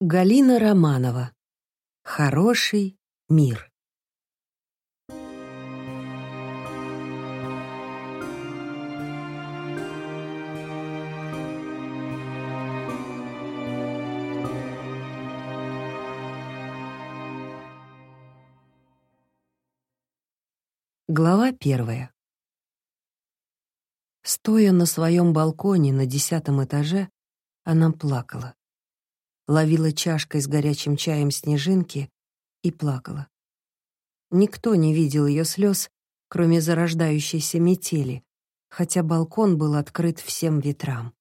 Галина Романова. Хороший мир. Глава первая. Стоя на своем балконе на десятом этаже, она плакала ловила чашкой с горячим чаем снежинки и плакала. Никто не видел ее слез, кроме зарождающейся метели, хотя балкон был открыт всем ветрам.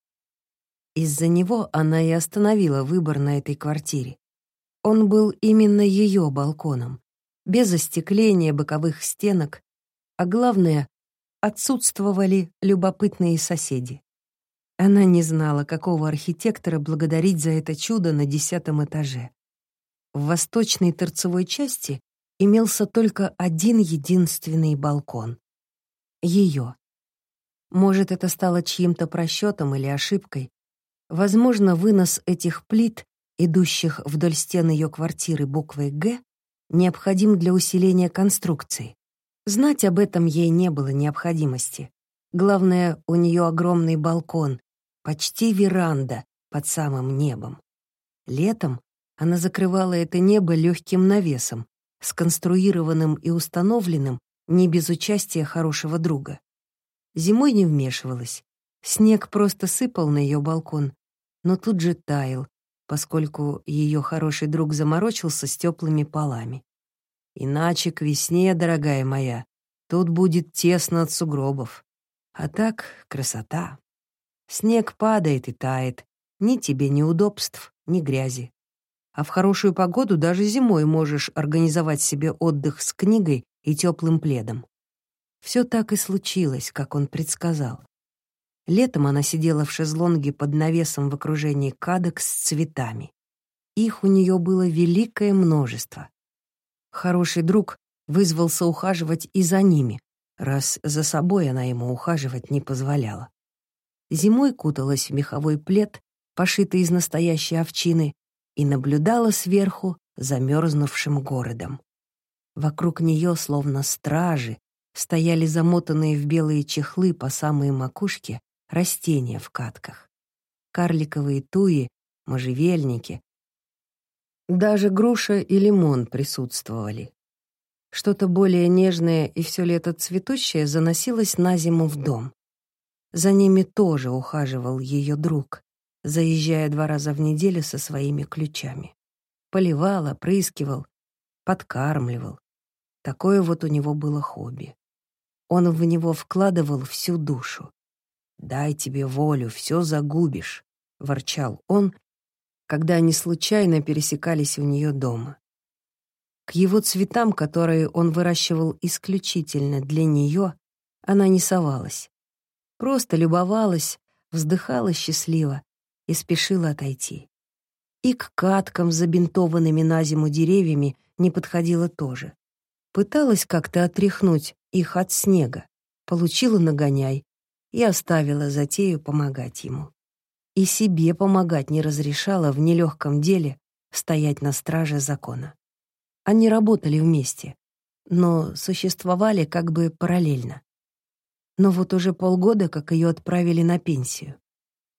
Из-за него она и остановила выбор на этой квартире. Он был именно ее балконом, без остекления боковых стенок, а главное, отсутствовали любопытные соседи. Она не знала, какого архитектора благодарить за это чудо на десятом этаже. В восточной торцевой части имелся только один единственный балкон. Ее. Может, это стало чьим-то просчетом или ошибкой. Возможно, вынос этих плит, идущих вдоль стен ее квартиры буквой «Г», необходим для усиления конструкции. Знать об этом ей не было необходимости. Главное, у нее огромный балкон, почти веранда под самым небом. Летом она закрывала это небо легким навесом, сконструированным и установленным не без участия хорошего друга. Зимой не вмешивалась. Снег просто сыпал на ее балкон, но тут же таял, поскольку ее хороший друг заморочился с теплыми полами. Иначе к весне, дорогая моя, тут будет тесно от сугробов. А так красота. Снег падает и тает. Ни тебе неудобств, ни грязи. А в хорошую погоду даже зимой можешь организовать себе отдых с книгой и теплым пледом. Все так и случилось, как он предсказал. Летом она сидела в шезлонге под навесом в окружении кадок с цветами. Их у нее было великое множество. Хороший друг вызвался ухаживать и за ними, раз за собой она ему ухаживать не позволяла. Зимой куталась в меховой плед, пошитый из настоящей овчины, и наблюдала сверху замерзнувшим городом. Вокруг нее, словно стражи, стояли замотанные в белые чехлы по самые макушки растения в катках. Карликовые туи, можжевельники. Даже груша и лимон присутствовали. Что-то более нежное и все лето цветущее заносилось на зиму в дом. За ними тоже ухаживал ее друг, заезжая два раза в неделю со своими ключами. Поливал, опрыскивал, подкармливал. Такое вот у него было хобби. Он в него вкладывал всю душу. «Дай тебе волю, все загубишь», — ворчал он, когда они случайно пересекались у нее дома. К его цветам, которые он выращивал исключительно для нее, она не совалась. Просто любовалась, вздыхала счастливо и спешила отойти. И к каткам, забинтованными на зиму деревьями, не подходила тоже. Пыталась как-то отряхнуть их от снега, получила нагоняй и оставила затею помогать ему. И себе помогать не разрешала в нелегком деле стоять на страже закона. Они работали вместе, но существовали как бы параллельно. Но вот уже полгода, как ее отправили на пенсию.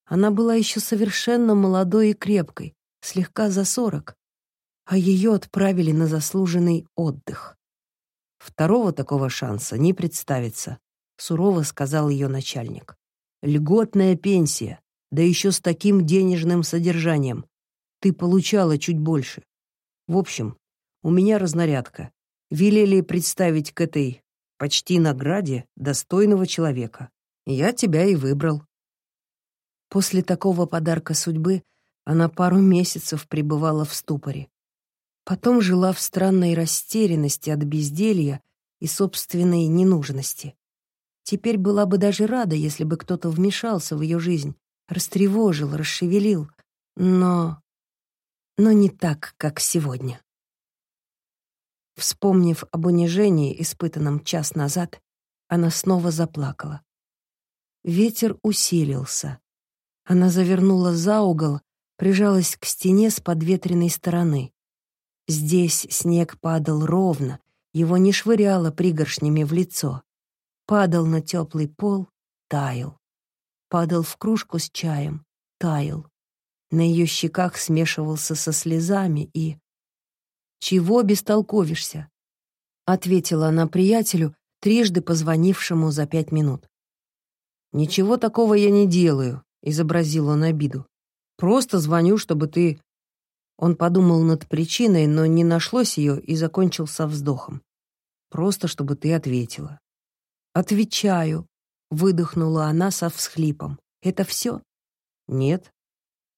Она была еще совершенно молодой и крепкой, слегка за сорок, а ее отправили на заслуженный отдых. Второго такого шанса не представится, сурово сказал ее начальник. Льготная пенсия, да еще с таким денежным содержанием. Ты получала чуть больше. В общем, у меня разнарядка. Велели представить к этой почти награде достойного человека. Я тебя и выбрал. После такого подарка судьбы она пару месяцев пребывала в ступоре. Потом жила в странной растерянности от безделья и собственной ненужности. Теперь была бы даже рада, если бы кто-то вмешался в ее жизнь, растревожил, расшевелил, но... но не так, как сегодня. Вспомнив об унижении, испытанном час назад, она снова заплакала. Ветер усилился. Она завернула за угол, прижалась к стене с подветренной стороны. Здесь снег падал ровно, его не швыряло пригоршнями в лицо. Падал на теплый пол, таял. Падал в кружку с чаем, таял. На ее щеках смешивался со слезами и... «Чего бестолковишься?» — ответила она приятелю, трижды позвонившему за пять минут. «Ничего такого я не делаю», — изобразил он обиду. «Просто звоню, чтобы ты...» Он подумал над причиной, но не нашлось ее и закончил со вздохом. «Просто, чтобы ты ответила». «Отвечаю», — выдохнула она со всхлипом. «Это все?» «Нет.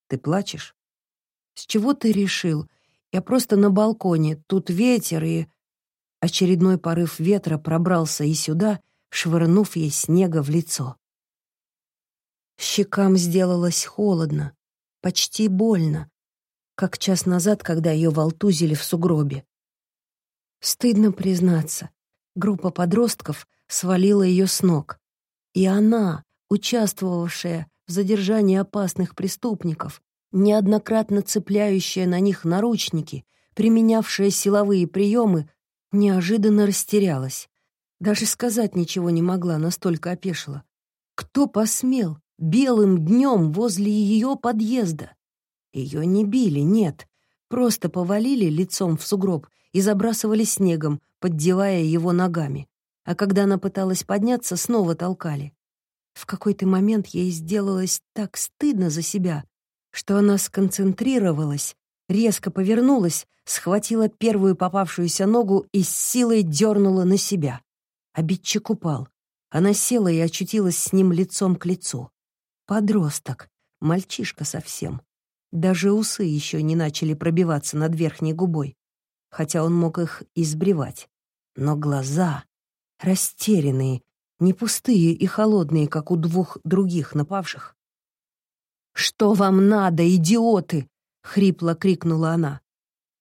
Ты плачешь?» «С чего ты решил? Я просто на балконе, тут ветер и...» Очередной порыв ветра пробрался и сюда, швырнув ей снега в лицо. Щекам сделалось холодно, почти больно, как час назад, когда ее волтузили в сугробе. Стыдно признаться, группа подростков свалила ее с ног. И она, участвовавшая в задержании опасных преступников, неоднократно цепляющая на них наручники, применявшая силовые приемы, неожиданно растерялась. Даже сказать ничего не могла, настолько опешила. Кто посмел? белым днем возле ее подъезда. Ее не били, нет, просто повалили лицом в сугроб и забрасывали снегом, поддевая его ногами. А когда она пыталась подняться, снова толкали. В какой-то момент ей сделалось так стыдно за себя, что она сконцентрировалась, резко повернулась, схватила первую попавшуюся ногу и с силой дернула на себя. Обидчик упал. Она села и очутилась с ним лицом к лицу. Подросток, мальчишка совсем. Даже усы еще не начали пробиваться над верхней губой, хотя он мог их избривать. Но глаза растерянные, не пустые и холодные, как у двух других напавших. «Что вам надо, идиоты?» — хрипло крикнула она.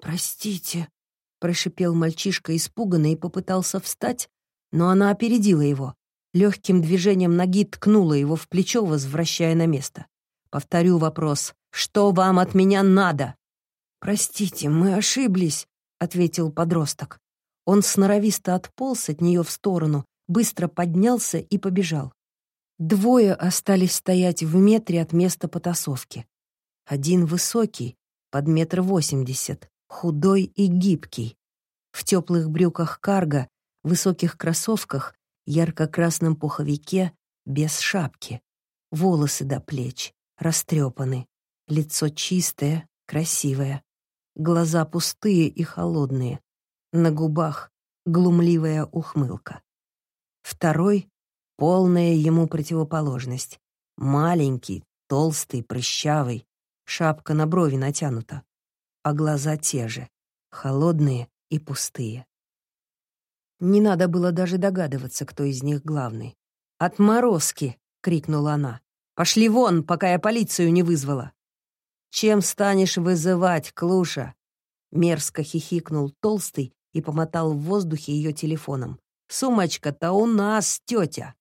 «Простите», — прошипел мальчишка испуганно и попытался встать, но она опередила его легким движением ноги ткнула его в плечо, возвращая на место. Повторю вопрос. «Что вам от меня надо?» «Простите, мы ошиблись», — ответил подросток. Он сноровисто отполз от нее в сторону, быстро поднялся и побежал. Двое остались стоять в метре от места потасовки. Один высокий, под метр восемьдесят, худой и гибкий. В теплых брюках карго, высоких кроссовках ярко-красном пуховике, без шапки. Волосы до плеч, растрепаны. Лицо чистое, красивое. Глаза пустые и холодные. На губах глумливая ухмылка. Второй — полная ему противоположность. Маленький, толстый, прыщавый, шапка на брови натянута. А глаза те же, холодные и пустые. Не надо было даже догадываться, кто из них главный. «Отморозки!» — крикнула она. «Пошли вон, пока я полицию не вызвала!» «Чем станешь вызывать, Клуша?» Мерзко хихикнул толстый и помотал в воздухе ее телефоном. «Сумочка-то у нас, тетя!»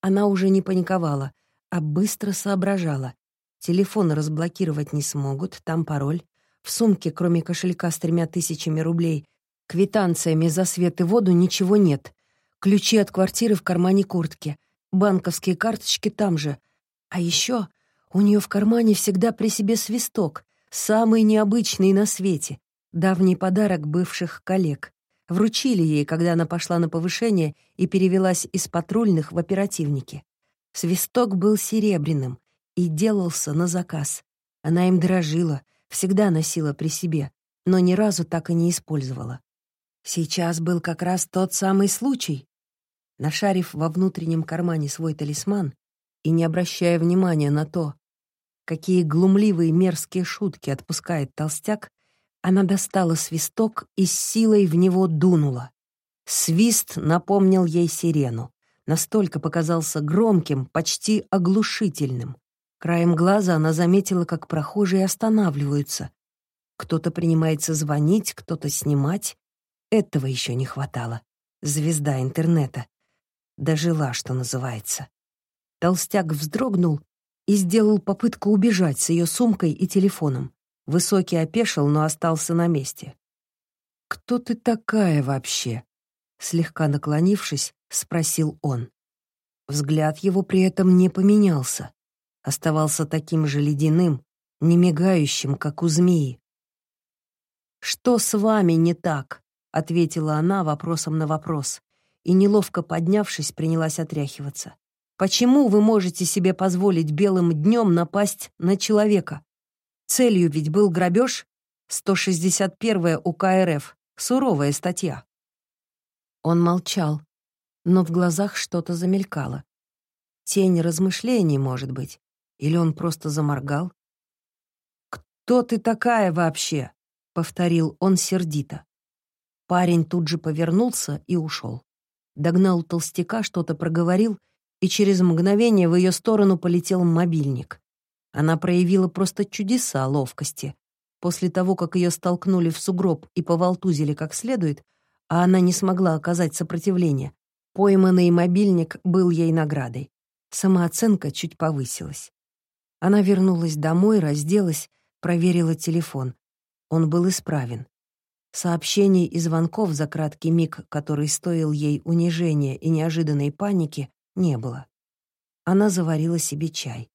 Она уже не паниковала, а быстро соображала. Телефон разблокировать не смогут, там пароль. В сумке, кроме кошелька с тремя тысячами рублей, Квитанциями за свет и воду ничего нет. Ключи от квартиры в кармане куртки. Банковские карточки там же. А еще у нее в кармане всегда при себе свисток, самый необычный на свете, давний подарок бывших коллег. Вручили ей, когда она пошла на повышение и перевелась из патрульных в оперативники. Свисток был серебряным и делался на заказ. Она им дорожила, всегда носила при себе, но ни разу так и не использовала. Сейчас был как раз тот самый случай. Нашарив во внутреннем кармане свой талисман и не обращая внимания на то, какие глумливые мерзкие шутки отпускает толстяк, она достала свисток и с силой в него дунула. Свист напомнил ей сирену. Настолько показался громким, почти оглушительным. Краем глаза она заметила, как прохожие останавливаются. Кто-то принимается звонить, кто-то снимать. Этого еще не хватало. Звезда интернета. Дожила, что называется. Толстяк вздрогнул и сделал попытку убежать с ее сумкой и телефоном. Высокий опешил, но остался на месте. «Кто ты такая вообще?» Слегка наклонившись, спросил он. Взгляд его при этом не поменялся. Оставался таким же ледяным, не мигающим, как у змеи. «Что с вами не так?» — ответила она вопросом на вопрос, и, неловко поднявшись, принялась отряхиваться. «Почему вы можете себе позволить белым днем напасть на человека? Целью ведь был грабеж? 161 УК РФ. Суровая статья». Он молчал, но в глазах что-то замелькало. Тень размышлений, может быть. Или он просто заморгал? «Кто ты такая вообще?» — повторил он сердито. Парень тут же повернулся и ушел. Догнал толстяка, что-то проговорил, и через мгновение в ее сторону полетел мобильник. Она проявила просто чудеса ловкости. После того, как ее столкнули в сугроб и поволтузили как следует, а она не смогла оказать сопротивление, пойманный мобильник был ей наградой. Самооценка чуть повысилась. Она вернулась домой, разделась, проверила телефон. Он был исправен. Сообщений и звонков за краткий миг, который стоил ей унижения и неожиданной паники, не было. Она заварила себе чай.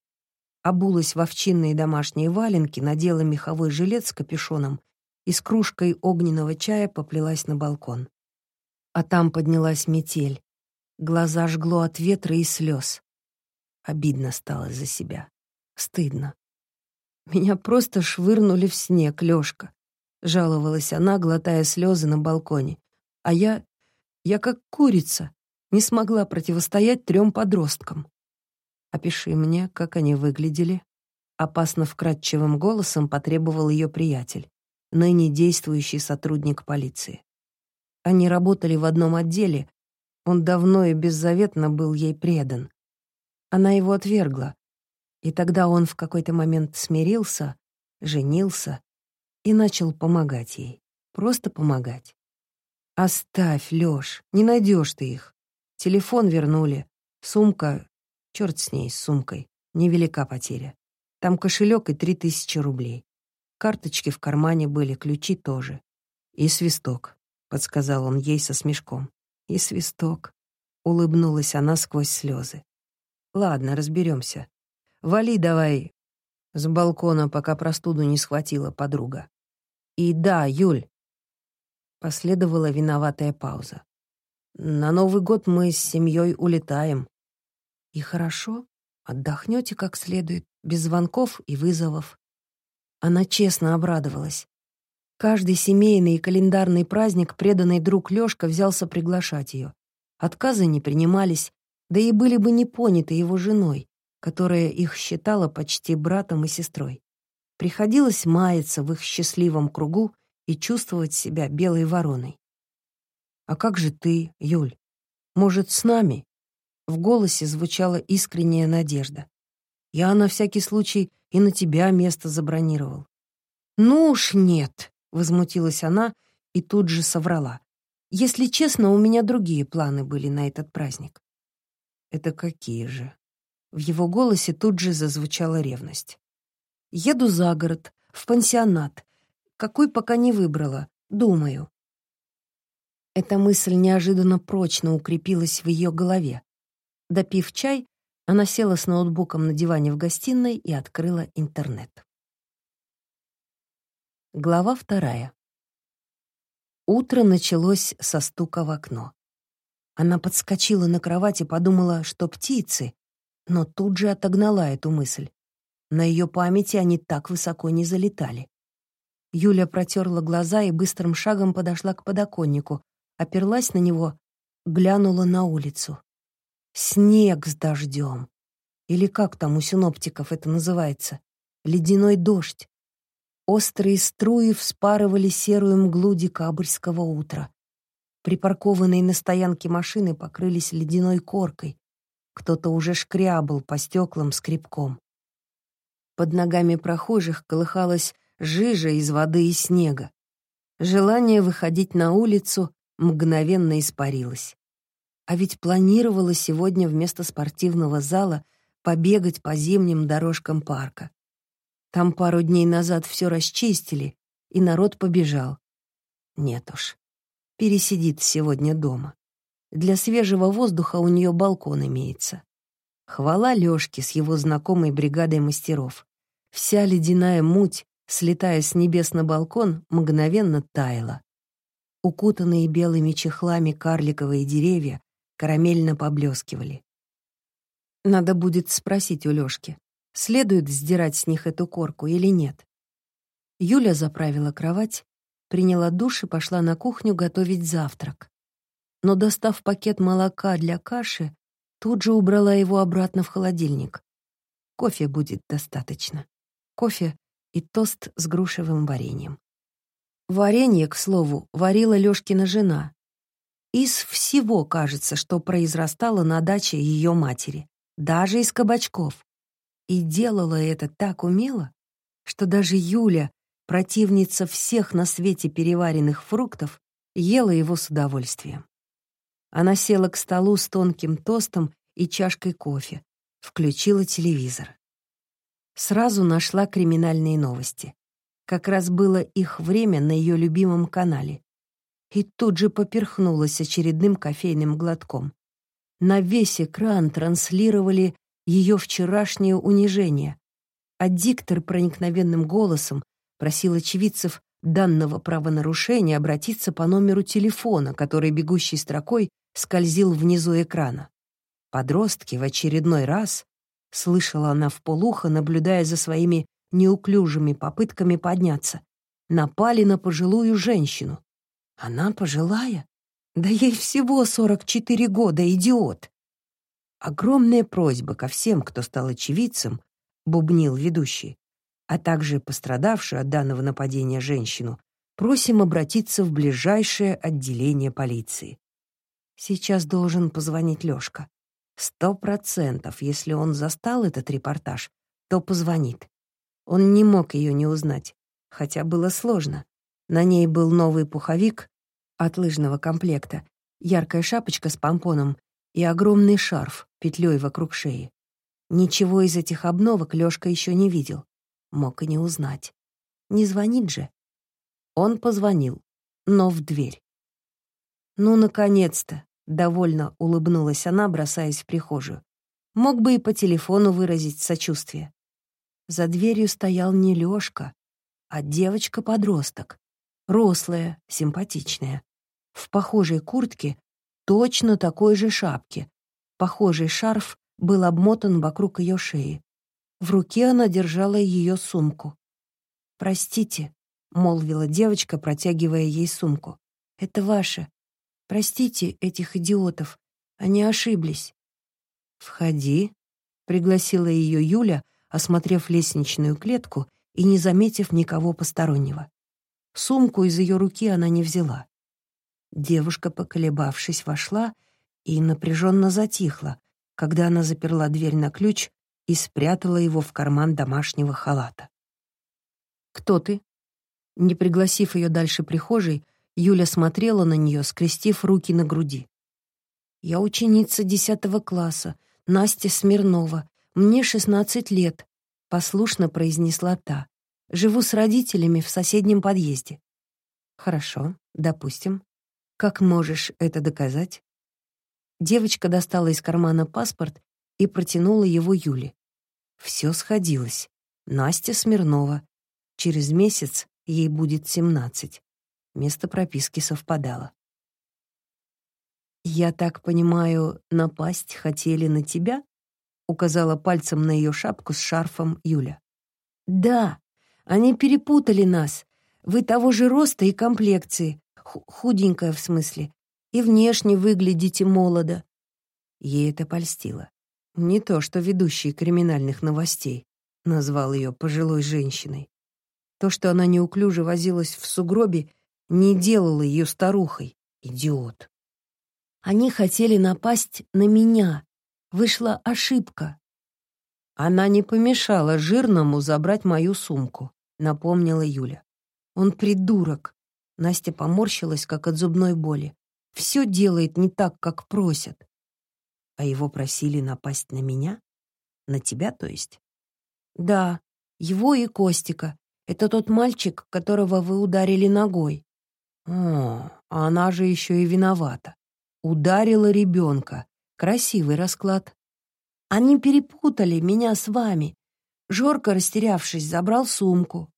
Обулась в овчинные домашние валенки, надела меховой жилет с капюшоном и с кружкой огненного чая поплелась на балкон. А там поднялась метель. Глаза жгло от ветра и слез. Обидно стало за себя. Стыдно. Меня просто швырнули в снег, Лёшка жаловалась она, глотая слезы на балконе. А я... я как курица, не смогла противостоять трем подросткам. Опиши мне, как они выглядели. Опасно вкрадчивым голосом потребовал ее приятель, ныне действующий сотрудник полиции. Они работали в одном отделе, он давно и беззаветно был ей предан. Она его отвергла, и тогда он в какой-то момент смирился, женился и начал помогать ей. Просто помогать. «Оставь, Лёш, не найдешь ты их. Телефон вернули. Сумка... Чёрт с ней, с сумкой. Невелика потеря. Там кошелек и три тысячи рублей. Карточки в кармане были, ключи тоже. И свисток», — подсказал он ей со смешком. «И свисток», — улыбнулась она сквозь слезы. «Ладно, разберемся. Вали давай с балкона, пока простуду не схватила подруга. И да, Юль. Последовала виноватая пауза. На Новый год мы с семьей улетаем. И хорошо, отдохнете как следует, без звонков и вызовов. Она честно обрадовалась. Каждый семейный и календарный праздник преданный друг Лёшка взялся приглашать ее. Отказы не принимались, да и были бы не поняты его женой, которая их считала почти братом и сестрой. Приходилось маяться в их счастливом кругу и чувствовать себя белой вороной. «А как же ты, Юль? Может, с нами?» В голосе звучала искренняя надежда. «Я на всякий случай и на тебя место забронировал». «Ну уж нет», — возмутилась она и тут же соврала. «Если честно, у меня другие планы были на этот праздник». «Это какие же?» В его голосе тут же зазвучала ревность. Еду за город, в пансионат. Какой пока не выбрала, думаю. Эта мысль неожиданно прочно укрепилась в ее голове. Допив чай, она села с ноутбуком на диване в гостиной и открыла интернет. Глава вторая. Утро началось со стука в окно. Она подскочила на кровати и подумала, что птицы, но тут же отогнала эту мысль. На ее памяти они так высоко не залетали. Юля протерла глаза и быстрым шагом подошла к подоконнику, оперлась на него, глянула на улицу. Снег с дождем. Или как там у синоптиков это называется? Ледяной дождь. Острые струи вспарывали серую мглу декабрьского утра. Припаркованные на стоянке машины покрылись ледяной коркой. Кто-то уже шкрябал по стеклам скребком. Под ногами прохожих колыхалась жижа из воды и снега. Желание выходить на улицу мгновенно испарилось. А ведь планировала сегодня вместо спортивного зала побегать по зимним дорожкам парка. Там пару дней назад все расчистили, и народ побежал. Нет уж, пересидит сегодня дома. Для свежего воздуха у нее балкон имеется. Хвала Лёшке с его знакомой бригадой мастеров. Вся ледяная муть, слетая с небес на балкон, мгновенно таяла. Укутанные белыми чехлами карликовые деревья карамельно поблескивали. Надо будет спросить у Лёшки, следует сдирать с них эту корку или нет. Юля заправила кровать, приняла душ и пошла на кухню готовить завтрак. Но, достав пакет молока для каши, тут же убрала его обратно в холодильник. Кофе будет достаточно. Кофе и тост с грушевым вареньем. Варенье, к слову, варила Лёшкина жена. Из всего, кажется, что произрастало на даче ее матери даже из кабачков. И делала это так умело, что даже Юля, противница всех на свете переваренных фруктов, ела его с удовольствием. Она села к столу с тонким тостом и чашкой кофе, включила телевизор. Сразу нашла криминальные новости. Как раз было их время на ее любимом канале. И тут же поперхнулась очередным кофейным глотком. На весь экран транслировали ее вчерашнее унижение, а диктор проникновенным голосом просил очевидцев данного правонарушения обратиться по номеру телефона, который бегущей строкой скользил внизу экрана. Подростки в очередной раз, слышала она в полухо, наблюдая за своими неуклюжими попытками подняться, напали на пожилую женщину. Она пожилая? Да ей всего 44 года, идиот. Огромная просьба ко всем, кто стал очевидцем, бубнил ведущий, а также пострадавшую от данного нападения женщину, просим обратиться в ближайшее отделение полиции. Сейчас должен позвонить Лёшка. Сто процентов, если он застал этот репортаж, то позвонит. Он не мог ее не узнать, хотя было сложно. На ней был новый пуховик, от лыжного комплекта, яркая шапочка с помпоном и огромный шарф петлей вокруг шеи. Ничего из этих обновок Лёшка еще не видел. Мог и не узнать. Не звонит же. Он позвонил, но в дверь. «Ну, наконец-то!» — довольно улыбнулась она, бросаясь в прихожую. Мог бы и по телефону выразить сочувствие. За дверью стоял не Лёшка, а девочка-подросток. Рослая, симпатичная в похожей куртке, точно такой же шапке. Похожий шарф был обмотан вокруг ее шеи. В руке она держала ее сумку. «Простите», — молвила девочка, протягивая ей сумку. «Это ваше. Простите этих идиотов. Они ошиблись». «Входи», — пригласила ее Юля, осмотрев лестничную клетку и не заметив никого постороннего. Сумку из ее руки она не взяла. Девушка, поколебавшись, вошла и напряженно затихла, когда она заперла дверь на ключ и спрятала его в карман домашнего халата. «Кто ты?» Не пригласив ее дальше прихожей, Юля смотрела на нее, скрестив руки на груди. «Я ученица десятого класса, Настя Смирнова. Мне шестнадцать лет», — послушно произнесла та. «Живу с родителями в соседнем подъезде». «Хорошо, допустим. Как можешь это доказать? Девочка достала из кармана паспорт и протянула его Юле. Все сходилось. Настя Смирнова. Через месяц ей будет семнадцать. Место прописки совпадало. «Я так понимаю, напасть хотели на тебя?» — указала пальцем на ее шапку с шарфом Юля. «Да, они перепутали нас. Вы того же роста и комплекции, худенькая в смысле, и внешне выглядите молодо». Ей это польстило. Не то, что ведущий криминальных новостей назвал ее пожилой женщиной. То, что она неуклюже возилась в сугробе, не делало ее старухой. Идиот. Они хотели напасть на меня. Вышла ошибка. Она не помешала жирному забрать мою сумку, напомнила Юля. Он придурок. Настя поморщилась, как от зубной боли. Все делает не так, как просят. А его просили напасть на меня? На тебя, то есть? Да, его и Костика. Это тот мальчик, которого вы ударили ногой. О, а она же еще и виновата. Ударила ребенка. Красивый расклад. Они перепутали меня с вами. Жорка, растерявшись, забрал сумку.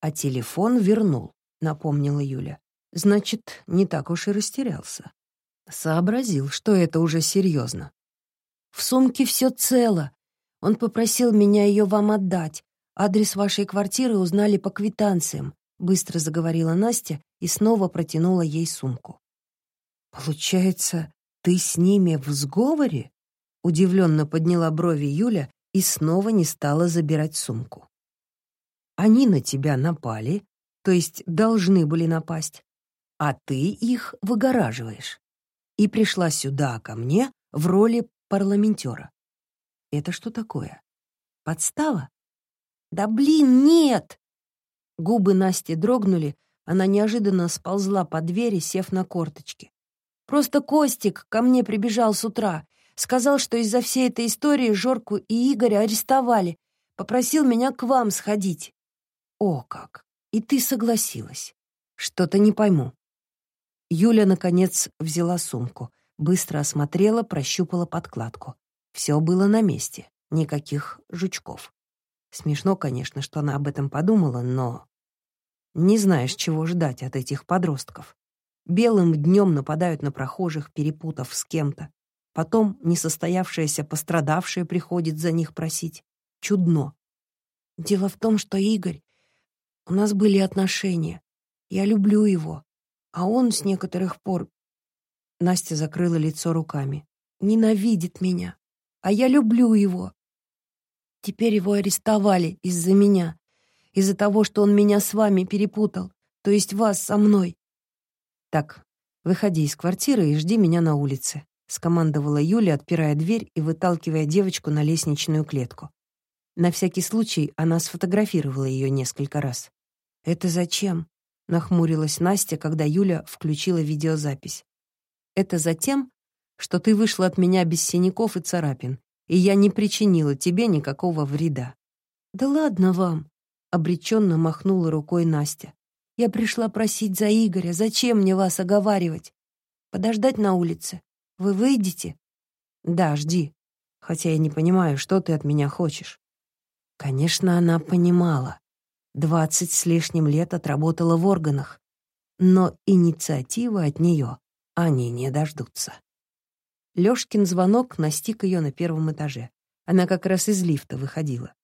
А телефон вернул, напомнила Юля. Значит, не так уж и растерялся. Сообразил, что это уже серьезно. В сумке все цело. Он попросил меня ее вам отдать. Адрес вашей квартиры узнали по квитанциям, быстро заговорила Настя и снова протянула ей сумку. Получается, ты с ними в сговоре? Удивленно подняла брови Юля и снова не стала забирать сумку. Они на тебя напали, то есть должны были напасть, а ты их выгораживаешь. И пришла сюда, ко мне, в роли парламентера. Это что такое? Подстава? Да блин, нет! Губы Насти дрогнули, она неожиданно сползла по двери, сев на корточки. Просто Костик ко мне прибежал с утра, сказал, что из-за всей этой истории Жорку и Игоря арестовали, попросил меня к вам сходить. О как! И ты согласилась. Что-то не пойму. Юля, наконец, взяла сумку, быстро осмотрела, прощупала подкладку. Все было на месте, никаких жучков. Смешно, конечно, что она об этом подумала, но... Не знаешь, чего ждать от этих подростков. Белым днем нападают на прохожих, перепутав с кем-то. Потом несостоявшаяся пострадавшая приходит за них просить. Чудно. Дело в том, что Игорь... У нас были отношения. Я люблю его. А он с некоторых пор... Настя закрыла лицо руками. Ненавидит меня. А я люблю его. Теперь его арестовали из-за меня. Из-за того, что он меня с вами перепутал. То есть вас со мной. Так, выходи из квартиры и жди меня на улице. Скомандовала Юля, отпирая дверь и выталкивая девочку на лестничную клетку. На всякий случай она сфотографировала ее несколько раз. «Это зачем?» — нахмурилась Настя, когда Юля включила видеозапись. «Это за тем, что ты вышла от меня без синяков и царапин, и я не причинила тебе никакого вреда». «Да ладно вам!» — обреченно махнула рукой Настя. «Я пришла просить за Игоря. Зачем мне вас оговаривать? Подождать на улице? Вы выйдете?» «Да, жди. Хотя я не понимаю, что ты от меня хочешь». Конечно, она понимала. Двадцать с лишним лет отработала в органах, но инициативы от нее они не дождутся. Лёшкин звонок настиг ее на первом этаже. Она как раз из лифта выходила.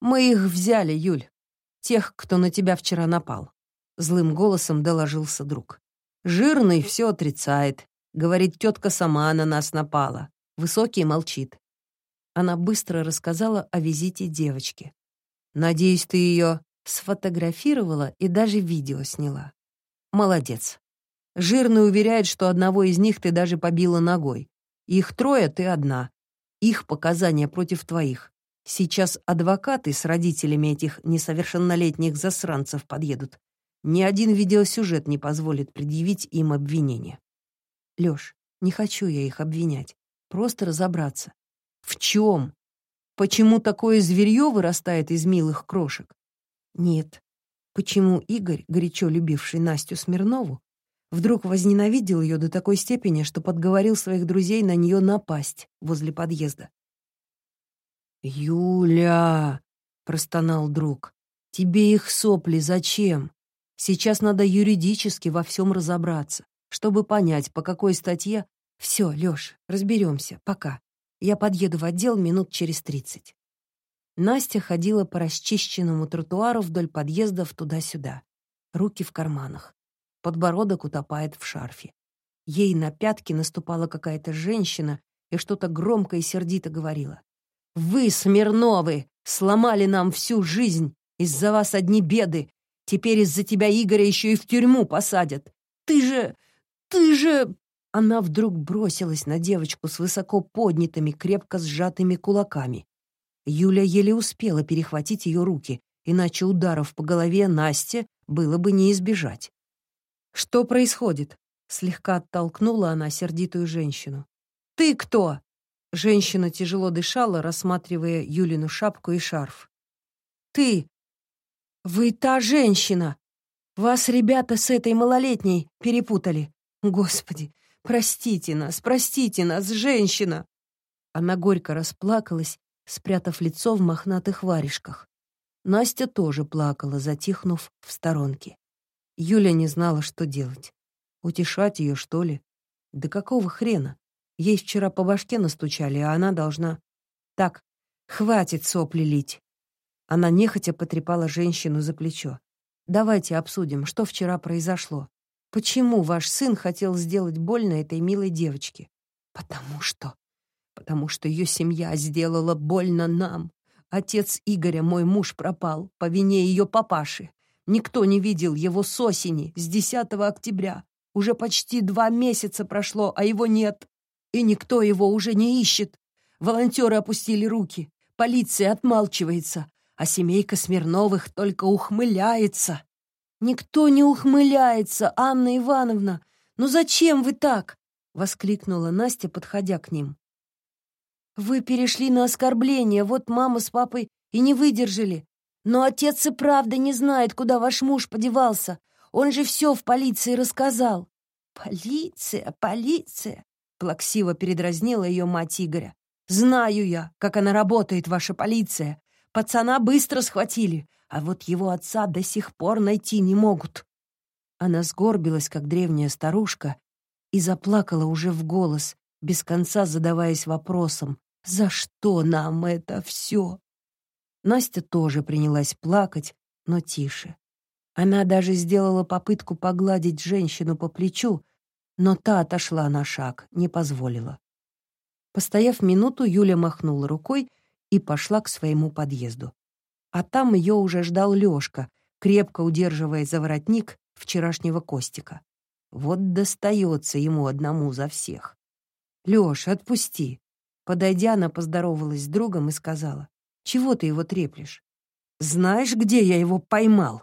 «Мы их взяли, Юль. Тех, кто на тебя вчера напал», — злым голосом доложился друг. «Жирный все отрицает. Говорит, тетка сама на нас напала. Высокий молчит». Она быстро рассказала о визите девочки. Надеюсь, ты ее сфотографировала и даже видео сняла. Молодец. Жирный уверяет, что одного из них ты даже побила ногой. Их трое, ты одна. Их показания против твоих. Сейчас адвокаты с родителями этих несовершеннолетних засранцев подъедут. Ни один видеосюжет не позволит предъявить им обвинение. Лёш, не хочу я их обвинять. Просто разобраться. В чем? Почему такое зверье вырастает из милых крошек? Нет. Почему Игорь, горячо любивший Настю Смирнову, вдруг возненавидел ее до такой степени, что подговорил своих друзей на нее напасть возле подъезда? «Юля!» — простонал друг. «Тебе их сопли зачем? Сейчас надо юридически во всем разобраться, чтобы понять, по какой статье...» «Все, Лёш, разберемся. Пока. Я подъеду в отдел минут через тридцать. Настя ходила по расчищенному тротуару вдоль подъездов туда-сюда. Руки в карманах. Подбородок утопает в шарфе. Ей на пятки наступала какая-то женщина и что-то громко и сердито говорила. «Вы, Смирновы, сломали нам всю жизнь. Из-за вас одни беды. Теперь из-за тебя Игоря еще и в тюрьму посадят. Ты же... ты же...» Она вдруг бросилась на девочку с высоко поднятыми, крепко сжатыми кулаками. Юля еле успела перехватить ее руки, иначе ударов по голове Насте было бы не избежать. «Что происходит?» — слегка оттолкнула она сердитую женщину. «Ты кто?» Женщина тяжело дышала, рассматривая Юлину шапку и шарф. «Ты! Вы та женщина! Вас ребята с этой малолетней перепутали! Господи, простите нас, простите нас, женщина!» Она горько расплакалась, спрятав лицо в мохнатых варежках. Настя тоже плакала, затихнув в сторонке. Юля не знала, что делать. Утешать ее, что ли? Да какого хрена? Ей вчера по башке настучали, а она должна... Так, хватит сопли лить. Она нехотя потрепала женщину за плечо. Давайте обсудим, что вчера произошло. Почему ваш сын хотел сделать больно этой милой девочке? Потому что... Потому что ее семья сделала больно нам. Отец Игоря, мой муж, пропал по вине ее папаши. Никто не видел его с осени, с 10 октября. Уже почти два месяца прошло, а его нет. И никто его уже не ищет. Волонтеры опустили руки. Полиция отмалчивается. А семейка Смирновых только ухмыляется. «Никто не ухмыляется, Анна Ивановна! Ну зачем вы так?» — воскликнула Настя, подходя к ним. «Вы перешли на оскорбление, вот мама с папой и не выдержали. Но отец и правда не знает, куда ваш муж подевался. Он же все в полиции рассказал». «Полиция, полиция!» — плаксиво передразнила ее мать Игоря. «Знаю я, как она работает, ваша полиция. Пацана быстро схватили, а вот его отца до сих пор найти не могут». Она сгорбилась, как древняя старушка, и заплакала уже в голос, без конца задаваясь вопросом, «За что нам это все?» Настя тоже принялась плакать, но тише. Она даже сделала попытку погладить женщину по плечу, но та отошла на шаг, не позволила. Постояв минуту, Юля махнула рукой и пошла к своему подъезду. А там ее уже ждал Лёшка, крепко удерживая за воротник вчерашнего Костика. Вот достается ему одному за всех. «Лёш, отпусти!» Подойдя, она поздоровалась с другом и сказала. «Чего ты его треплешь?» «Знаешь, где я его поймал?»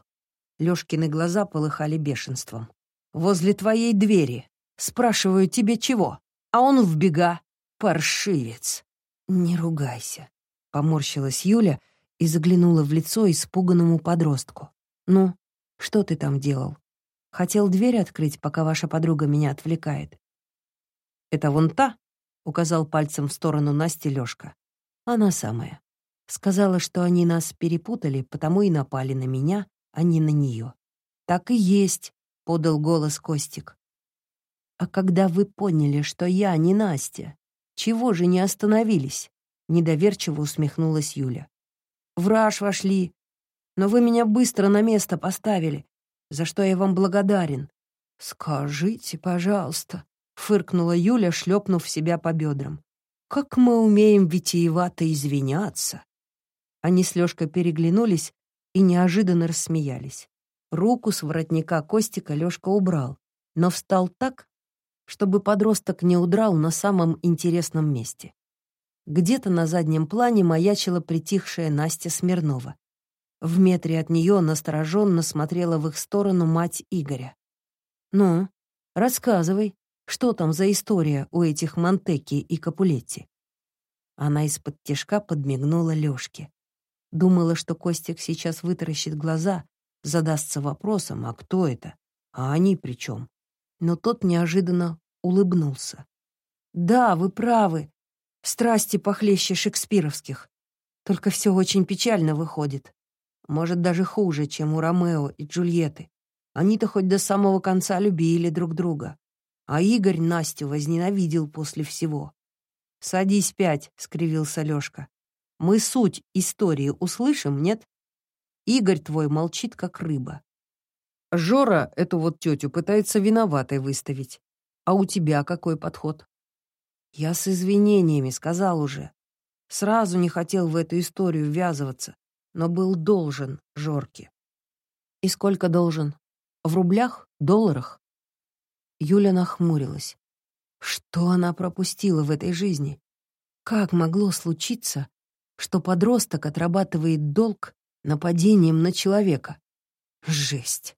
Лёшкины глаза полыхали бешенством. «Возле твоей двери. Спрашиваю, тебе чего?» А он в бега. Паршивец. «Не ругайся», — поморщилась Юля и заглянула в лицо испуганному подростку. «Ну, что ты там делал? Хотел дверь открыть, пока ваша подруга меня отвлекает?» «Это вон та?» — указал пальцем в сторону Насти Лёшка. «Она самая. Сказала, что они нас перепутали, потому и напали на меня, а не на нее. «Так и есть», — подал голос Костик. «А когда вы поняли, что я не Настя, чего же не остановились?» — недоверчиво усмехнулась Юля. «Враж вошли, но вы меня быстро на место поставили, за что я вам благодарен». «Скажите, пожалуйста», — фыркнула Юля, шлепнув себя по бедрам. «Как мы умеем витиевато извиняться!» Они с Лёшкой переглянулись, и неожиданно рассмеялись. Руку с воротника Костика Лёшка убрал, но встал так, чтобы подросток не удрал на самом интересном месте. Где-то на заднем плане маячила притихшая Настя Смирнова. В метре от нее настороженно смотрела в их сторону мать Игоря. «Ну, рассказывай, что там за история у этих Монтеки и Капулетти?» Она из-под тишка подмигнула Лёшке. Думала, что Костик сейчас вытаращит глаза, задастся вопросом, а кто это, а они при чем? Но тот неожиданно улыбнулся. «Да, вы правы. Страсти похлеще шекспировских. Только все очень печально выходит. Может, даже хуже, чем у Ромео и Джульетты. Они-то хоть до самого конца любили друг друга. А Игорь Настю возненавидел после всего. «Садись пять», — скривился Лёшка. Мы суть истории услышим, нет? Игорь твой молчит, как рыба. Жора эту вот тетю пытается виноватой выставить. А у тебя какой подход? Я с извинениями сказал уже. Сразу не хотел в эту историю ввязываться, но был должен Жорке. И сколько должен? В рублях? Долларах? Юля нахмурилась. Что она пропустила в этой жизни? Как могло случиться, что подросток отрабатывает долг нападением на человека. Жесть.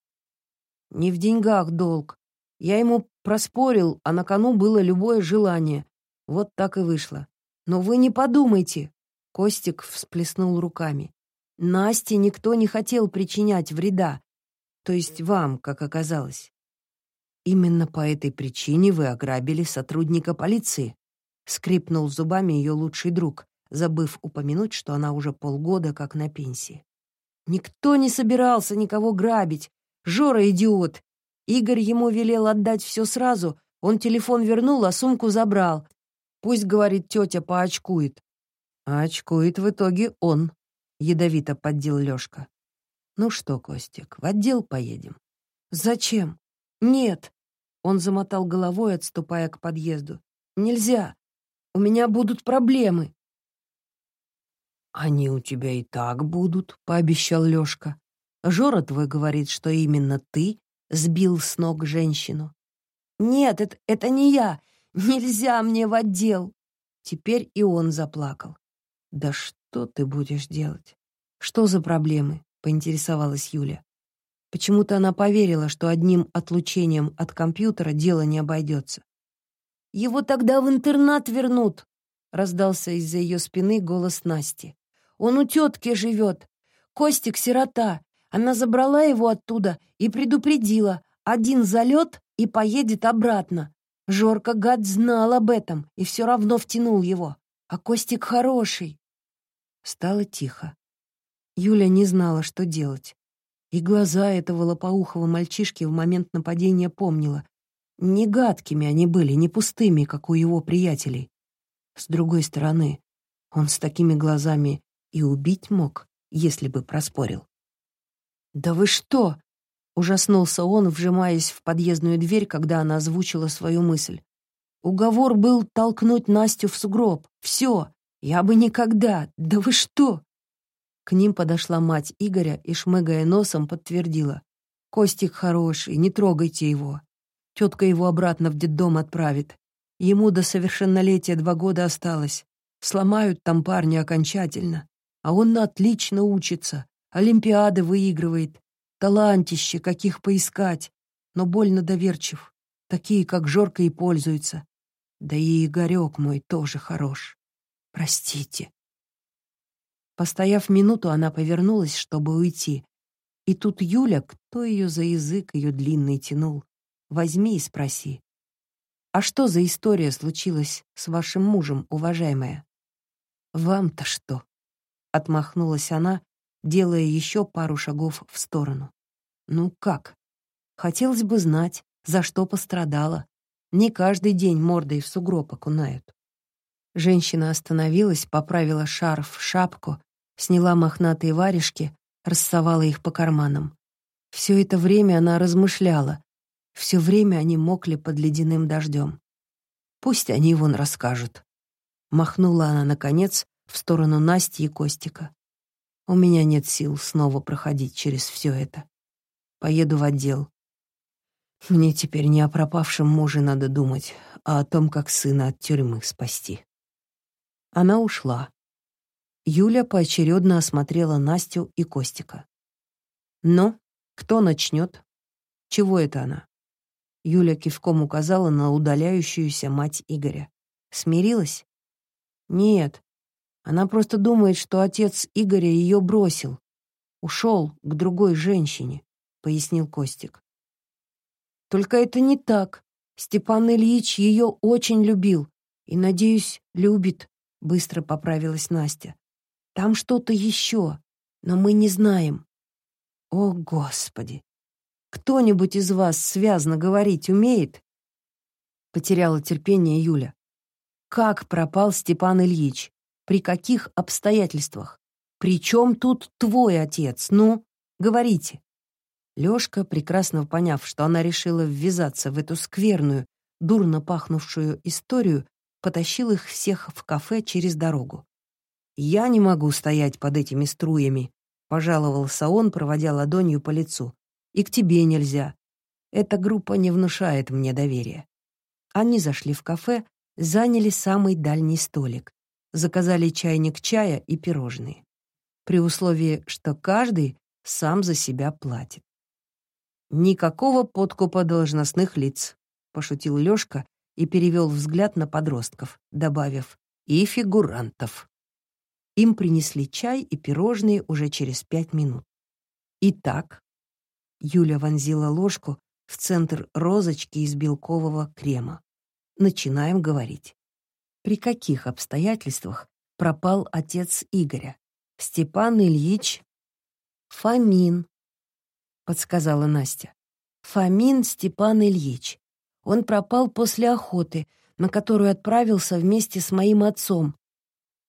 Не в деньгах долг. Я ему проспорил, а на кону было любое желание. Вот так и вышло. Но вы не подумайте. Костик всплеснул руками. Насте никто не хотел причинять вреда. То есть вам, как оказалось. Именно по этой причине вы ограбили сотрудника полиции. Скрипнул зубами ее лучший друг, забыв упомянуть, что она уже полгода как на пенсии. Никто не собирался никого грабить. Жора идиот. Игорь ему велел отдать все сразу. Он телефон вернул, а сумку забрал. Пусть, говорит, тетя поочкует. А очкует в итоге он, — ядовито поддел Лёшка. Ну что, Костик, в отдел поедем. Зачем? Нет. Он замотал головой, отступая к подъезду. Нельзя. У меня будут проблемы. «Они у тебя и так будут», — пообещал Лёшка. «Жора твой говорит, что именно ты сбил с ног женщину». «Нет, это, это не я. Нельзя мне в отдел». Теперь и он заплакал. «Да что ты будешь делать? Что за проблемы?» — поинтересовалась Юля. Почему-то она поверила, что одним отлучением от компьютера дело не обойдется. «Его тогда в интернат вернут», — раздался из-за ее спины голос Насти. Он у тетки живет. Костик — сирота. Она забрала его оттуда и предупредила. Один залет и поедет обратно. Жорка, гад, знал об этом и все равно втянул его. А Костик хороший. Стало тихо. Юля не знала, что делать. И глаза этого лопоухого мальчишки в момент нападения помнила. Не гадкими они были, не пустыми, как у его приятелей. С другой стороны, он с такими глазами и убить мог, если бы проспорил. «Да вы что?» — ужаснулся он, вжимаясь в подъездную дверь, когда она озвучила свою мысль. «Уговор был толкнуть Настю в сугроб. Все, я бы никогда. Да вы что?» К ним подошла мать Игоря и, шмыгая носом, подтвердила. «Костик хороший, не трогайте его. Тетка его обратно в детдом отправит. Ему до совершеннолетия два года осталось. Сломают там парня окончательно. А он отлично учится, олимпиады выигрывает, талантище, каких поискать, но больно доверчив. Такие, как Жорка, и пользуются. Да и Игорек мой тоже хорош. Простите. Постояв минуту, она повернулась, чтобы уйти. И тут Юля, кто ее за язык ее длинный тянул, возьми и спроси. «А что за история случилась с вашим мужем, уважаемая?» «Вам-то что?» Отмахнулась она, делая еще пару шагов в сторону. Ну как? Хотелось бы знать, за что пострадала. Не каждый день мордой в сугроб окунают. Женщина остановилась, поправила шарф, шапку, сняла мохнатые варежки, рассовала их по карманам. Все это время она размышляла. Все время они мокли под ледяным дождем. Пусть они вон расскажут. Махнула она, наконец, в сторону Насти и Костика. У меня нет сил снова проходить через все это. Поеду в отдел. Мне теперь не о пропавшем муже надо думать, а о том, как сына от тюрьмы спасти. Она ушла. Юля поочередно осмотрела Настю и Костика. «Ну, кто начнет? Чего это она?» Юля кивком указала на удаляющуюся мать Игоря. «Смирилась?» «Нет, она просто думает, что отец Игоря ее бросил. Ушел к другой женщине, — пояснил Костик. Только это не так. Степан Ильич ее очень любил. И, надеюсь, любит, — быстро поправилась Настя. Там что-то еще, но мы не знаем. О, Господи! Кто-нибудь из вас связно говорить умеет? Потеряла терпение Юля. Как пропал Степан Ильич? При каких обстоятельствах? При чем тут твой отец? Ну, говорите. Лёшка, прекрасно поняв, что она решила ввязаться в эту скверную, дурно пахнувшую историю, потащил их всех в кафе через дорогу. «Я не могу стоять под этими струями», — пожаловался он, проводя ладонью по лицу. «И к тебе нельзя. Эта группа не внушает мне доверия». Они зашли в кафе, заняли самый дальний столик заказали чайник чая и пирожные, при условии, что каждый сам за себя платит. «Никакого подкупа должностных лиц», — пошутил Лёшка и перевел взгляд на подростков, добавив, и фигурантов. Им принесли чай и пирожные уже через пять минут. Итак, Юля вонзила ложку в центр розочки из белкового крема. Начинаем говорить. При каких обстоятельствах пропал отец Игоря? Степан Ильич Фомин, подсказала Настя. Фомин Степан Ильич. Он пропал после охоты, на которую отправился вместе с моим отцом.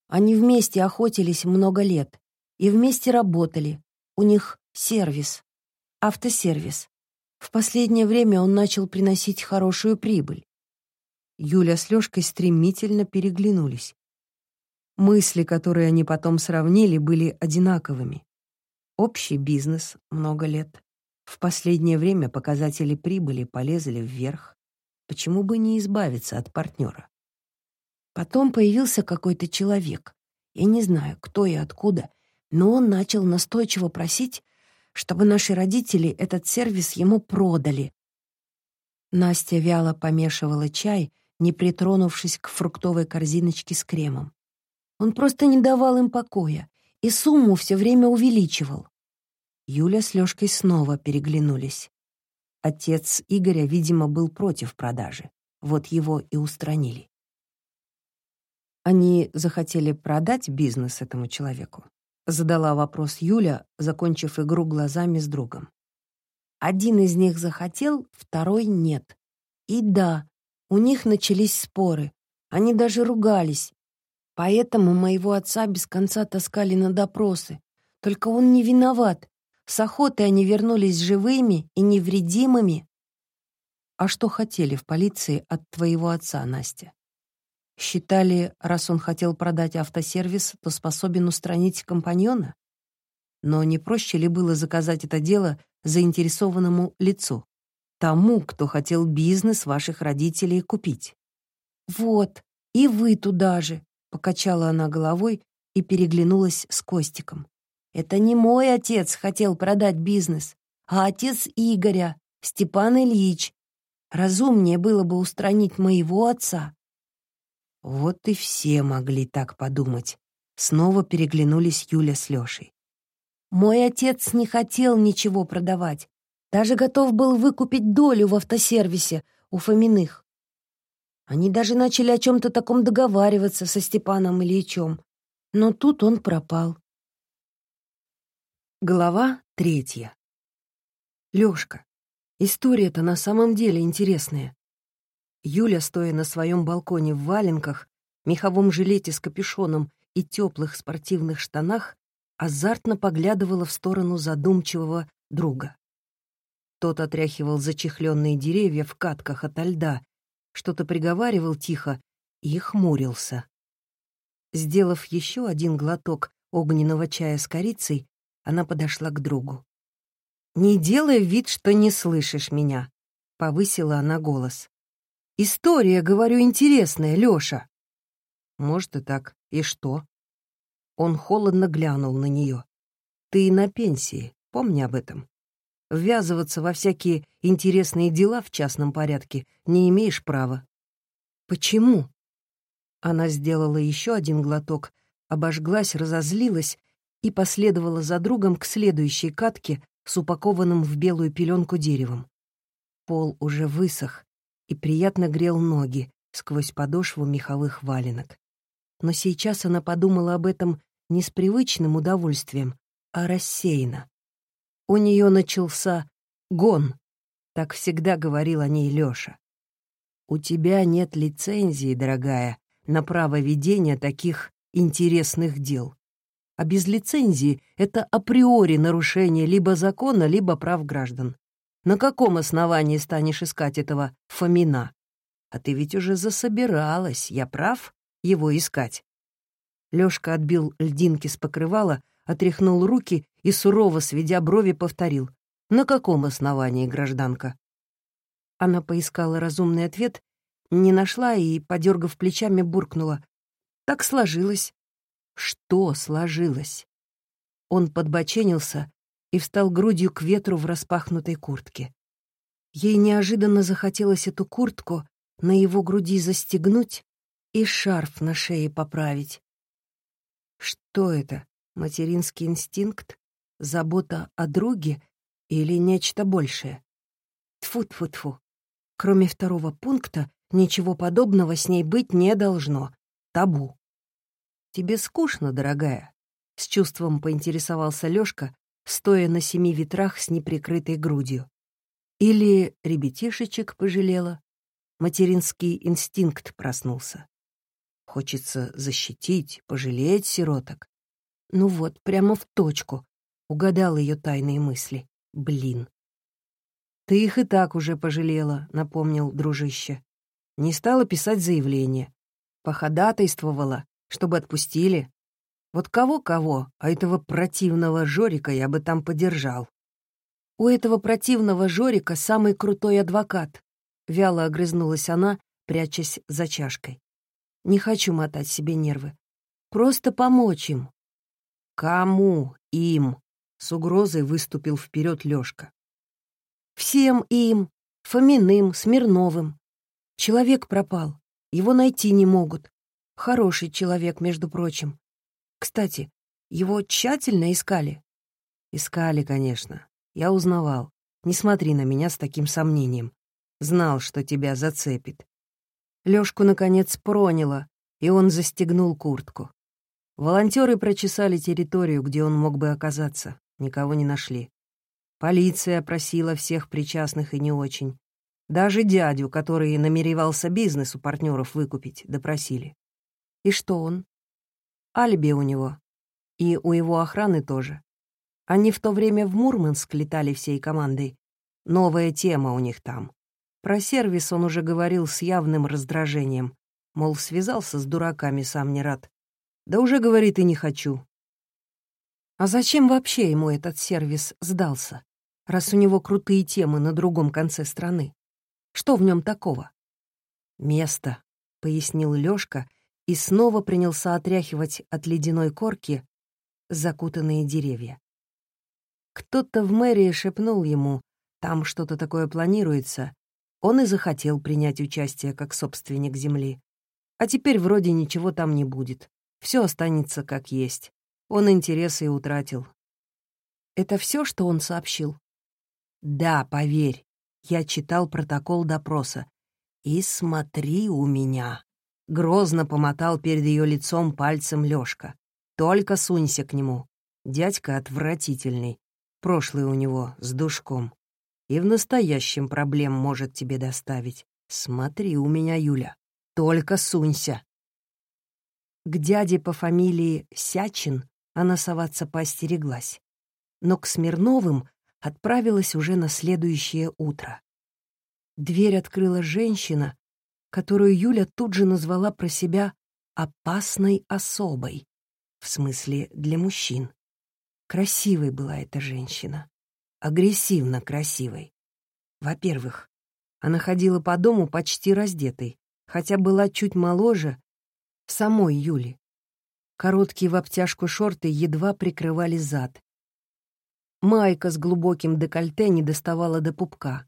Они вместе охотились много лет и вместе работали. У них сервис, автосервис. В последнее время он начал приносить хорошую прибыль. Юля с Лёшкой стремительно переглянулись. Мысли, которые они потом сравнили, были одинаковыми. Общий бизнес много лет. В последнее время показатели прибыли полезли вверх. Почему бы не избавиться от партнера? Потом появился какой-то человек. Я не знаю, кто и откуда, но он начал настойчиво просить, чтобы наши родители этот сервис ему продали. Настя вяло помешивала чай, не притронувшись к фруктовой корзиночке с кремом. Он просто не давал им покоя и сумму все время увеличивал. Юля с Лёшкой снова переглянулись. Отец Игоря, видимо, был против продажи. Вот его и устранили. Они захотели продать бизнес этому человеку. Задала вопрос Юля, закончив игру глазами с другом. Один из них захотел, второй нет. И да, у них начались споры. Они даже ругались. Поэтому моего отца без конца таскали на допросы. Только он не виноват. С охоты они вернулись живыми и невредимыми. А что хотели в полиции от твоего отца, Настя? Считали, раз он хотел продать автосервис, то способен устранить компаньона? Но не проще ли было заказать это дело заинтересованному лицу? Тому, кто хотел бизнес ваших родителей купить? Вот, и вы туда же. Покачала она головой и переглянулась с Костиком. «Это не мой отец хотел продать бизнес, а отец Игоря, Степан Ильич. Разумнее было бы устранить моего отца». Вот и все могли так подумать. Снова переглянулись Юля с Лешей. «Мой отец не хотел ничего продавать. Даже готов был выкупить долю в автосервисе у Фоминых. Они даже начали о чем-то таком договариваться со Степаном Ильичем. Но тут он пропал. Глава третья. Лёшка, история-то на самом деле интересная. Юля, стоя на своем балконе в валенках, меховом жилете с капюшоном и теплых спортивных штанах, азартно поглядывала в сторону задумчивого друга. Тот отряхивал зачехленные деревья в катках ото льда что-то приговаривал тихо и хмурился. Сделав еще один глоток огненного чая с корицей, она подошла к другу. «Не делай вид, что не слышишь меня», — повысила она голос. «История, говорю, интересная, Лёша». «Может и так. И что?» Он холодно глянул на нее. «Ты на пенсии, помни об этом ввязываться во всякие интересные дела в частном порядке не имеешь права. Почему? Она сделала еще один глоток, обожглась, разозлилась и последовала за другом к следующей катке с упакованным в белую пеленку деревом. Пол уже высох и приятно грел ноги сквозь подошву меховых валенок. Но сейчас она подумала об этом не с привычным удовольствием, а рассеянно. У нее начался гон, так всегда говорил о ней Лёша. У тебя нет лицензии, дорогая, на право ведения таких интересных дел. А без лицензии это априори нарушение либо закона, либо прав граждан. На каком основании станешь искать этого Фомина? А ты ведь уже засобиралась, я прав, его искать? Лёшка отбил льдинки с покрывала, отряхнул руки и, сурово сведя брови, повторил. «На каком основании, гражданка?» Она поискала разумный ответ, не нашла и, подергав плечами, буркнула. «Так сложилось». «Что сложилось?» Он подбоченился и встал грудью к ветру в распахнутой куртке. Ей неожиданно захотелось эту куртку на его груди застегнуть и шарф на шее поправить. Что это? Материнский инстинкт? Забота о друге или нечто большее? Тфу-тфу-тфу. Кроме второго пункта, ничего подобного с ней быть не должно. Табу. «Тебе скучно, дорогая?» — с чувством поинтересовался Лёшка, стоя на семи ветрах с неприкрытой грудью. Или ребятишечек пожалела? Материнский инстинкт проснулся. Хочется защитить, пожалеть сироток. Ну вот, прямо в точку. Угадал ее тайные мысли. Блин. «Ты их и так уже пожалела», — напомнил дружище. Не стала писать заявление. Походатайствовала, чтобы отпустили. Вот кого-кого, а этого противного Жорика я бы там подержал. У этого противного Жорика самый крутой адвокат. Вяло огрызнулась она, прячась за чашкой. Не хочу мотать себе нервы. Просто помочь им. Кому им? С угрозой выступил вперед Лёшка. Всем им, Фоминым, Смирновым. Человек пропал, его найти не могут. Хороший человек, между прочим. Кстати, его тщательно искали? Искали, конечно. Я узнавал. Не смотри на меня с таким сомнением. Знал, что тебя зацепит. Лёшку, наконец, проняло, и он застегнул куртку. Волонтеры прочесали территорию, где он мог бы оказаться. Никого не нашли. Полиция опросила всех причастных и не очень. Даже дядю, который намеревался бизнес у партнеров выкупить, допросили. И что он? Алиби у него. И у его охраны тоже. Они в то время в Мурманск летали всей командой. Новая тема у них там. Про сервис он уже говорил с явным раздражением. Мол, связался с дураками, сам не рад. Да уже, говорит, и не хочу. А зачем вообще ему этот сервис сдался, раз у него крутые темы на другом конце страны? Что в нем такого? «Место», — пояснил Лёшка и снова принялся отряхивать от ледяной корки закутанные деревья. Кто-то в мэрии шепнул ему, там что-то такое планируется, он и захотел принять участие как собственник земли. А теперь вроде ничего там не будет. Все останется как есть. Он интересы и утратил. Это все, что он сообщил? Да, поверь. Я читал протокол допроса. И смотри у меня. Грозно помотал перед ее лицом пальцем Лёшка. Только сунься к нему. Дядька отвратительный. Прошлый у него с душком и в настоящем проблем может тебе доставить. Смотри у меня, Юля, только сунься. К дяде по фамилии Сячин она соваться поостереглась, но к Смирновым отправилась уже на следующее утро. Дверь открыла женщина, которую Юля тут же назвала про себя «опасной особой», в смысле для мужчин. Красивой была эта женщина агрессивно красивой. Во-первых, она ходила по дому почти раздетой, хотя была чуть моложе самой Юли. Короткие в обтяжку шорты едва прикрывали зад. Майка с глубоким декольте не доставала до пупка.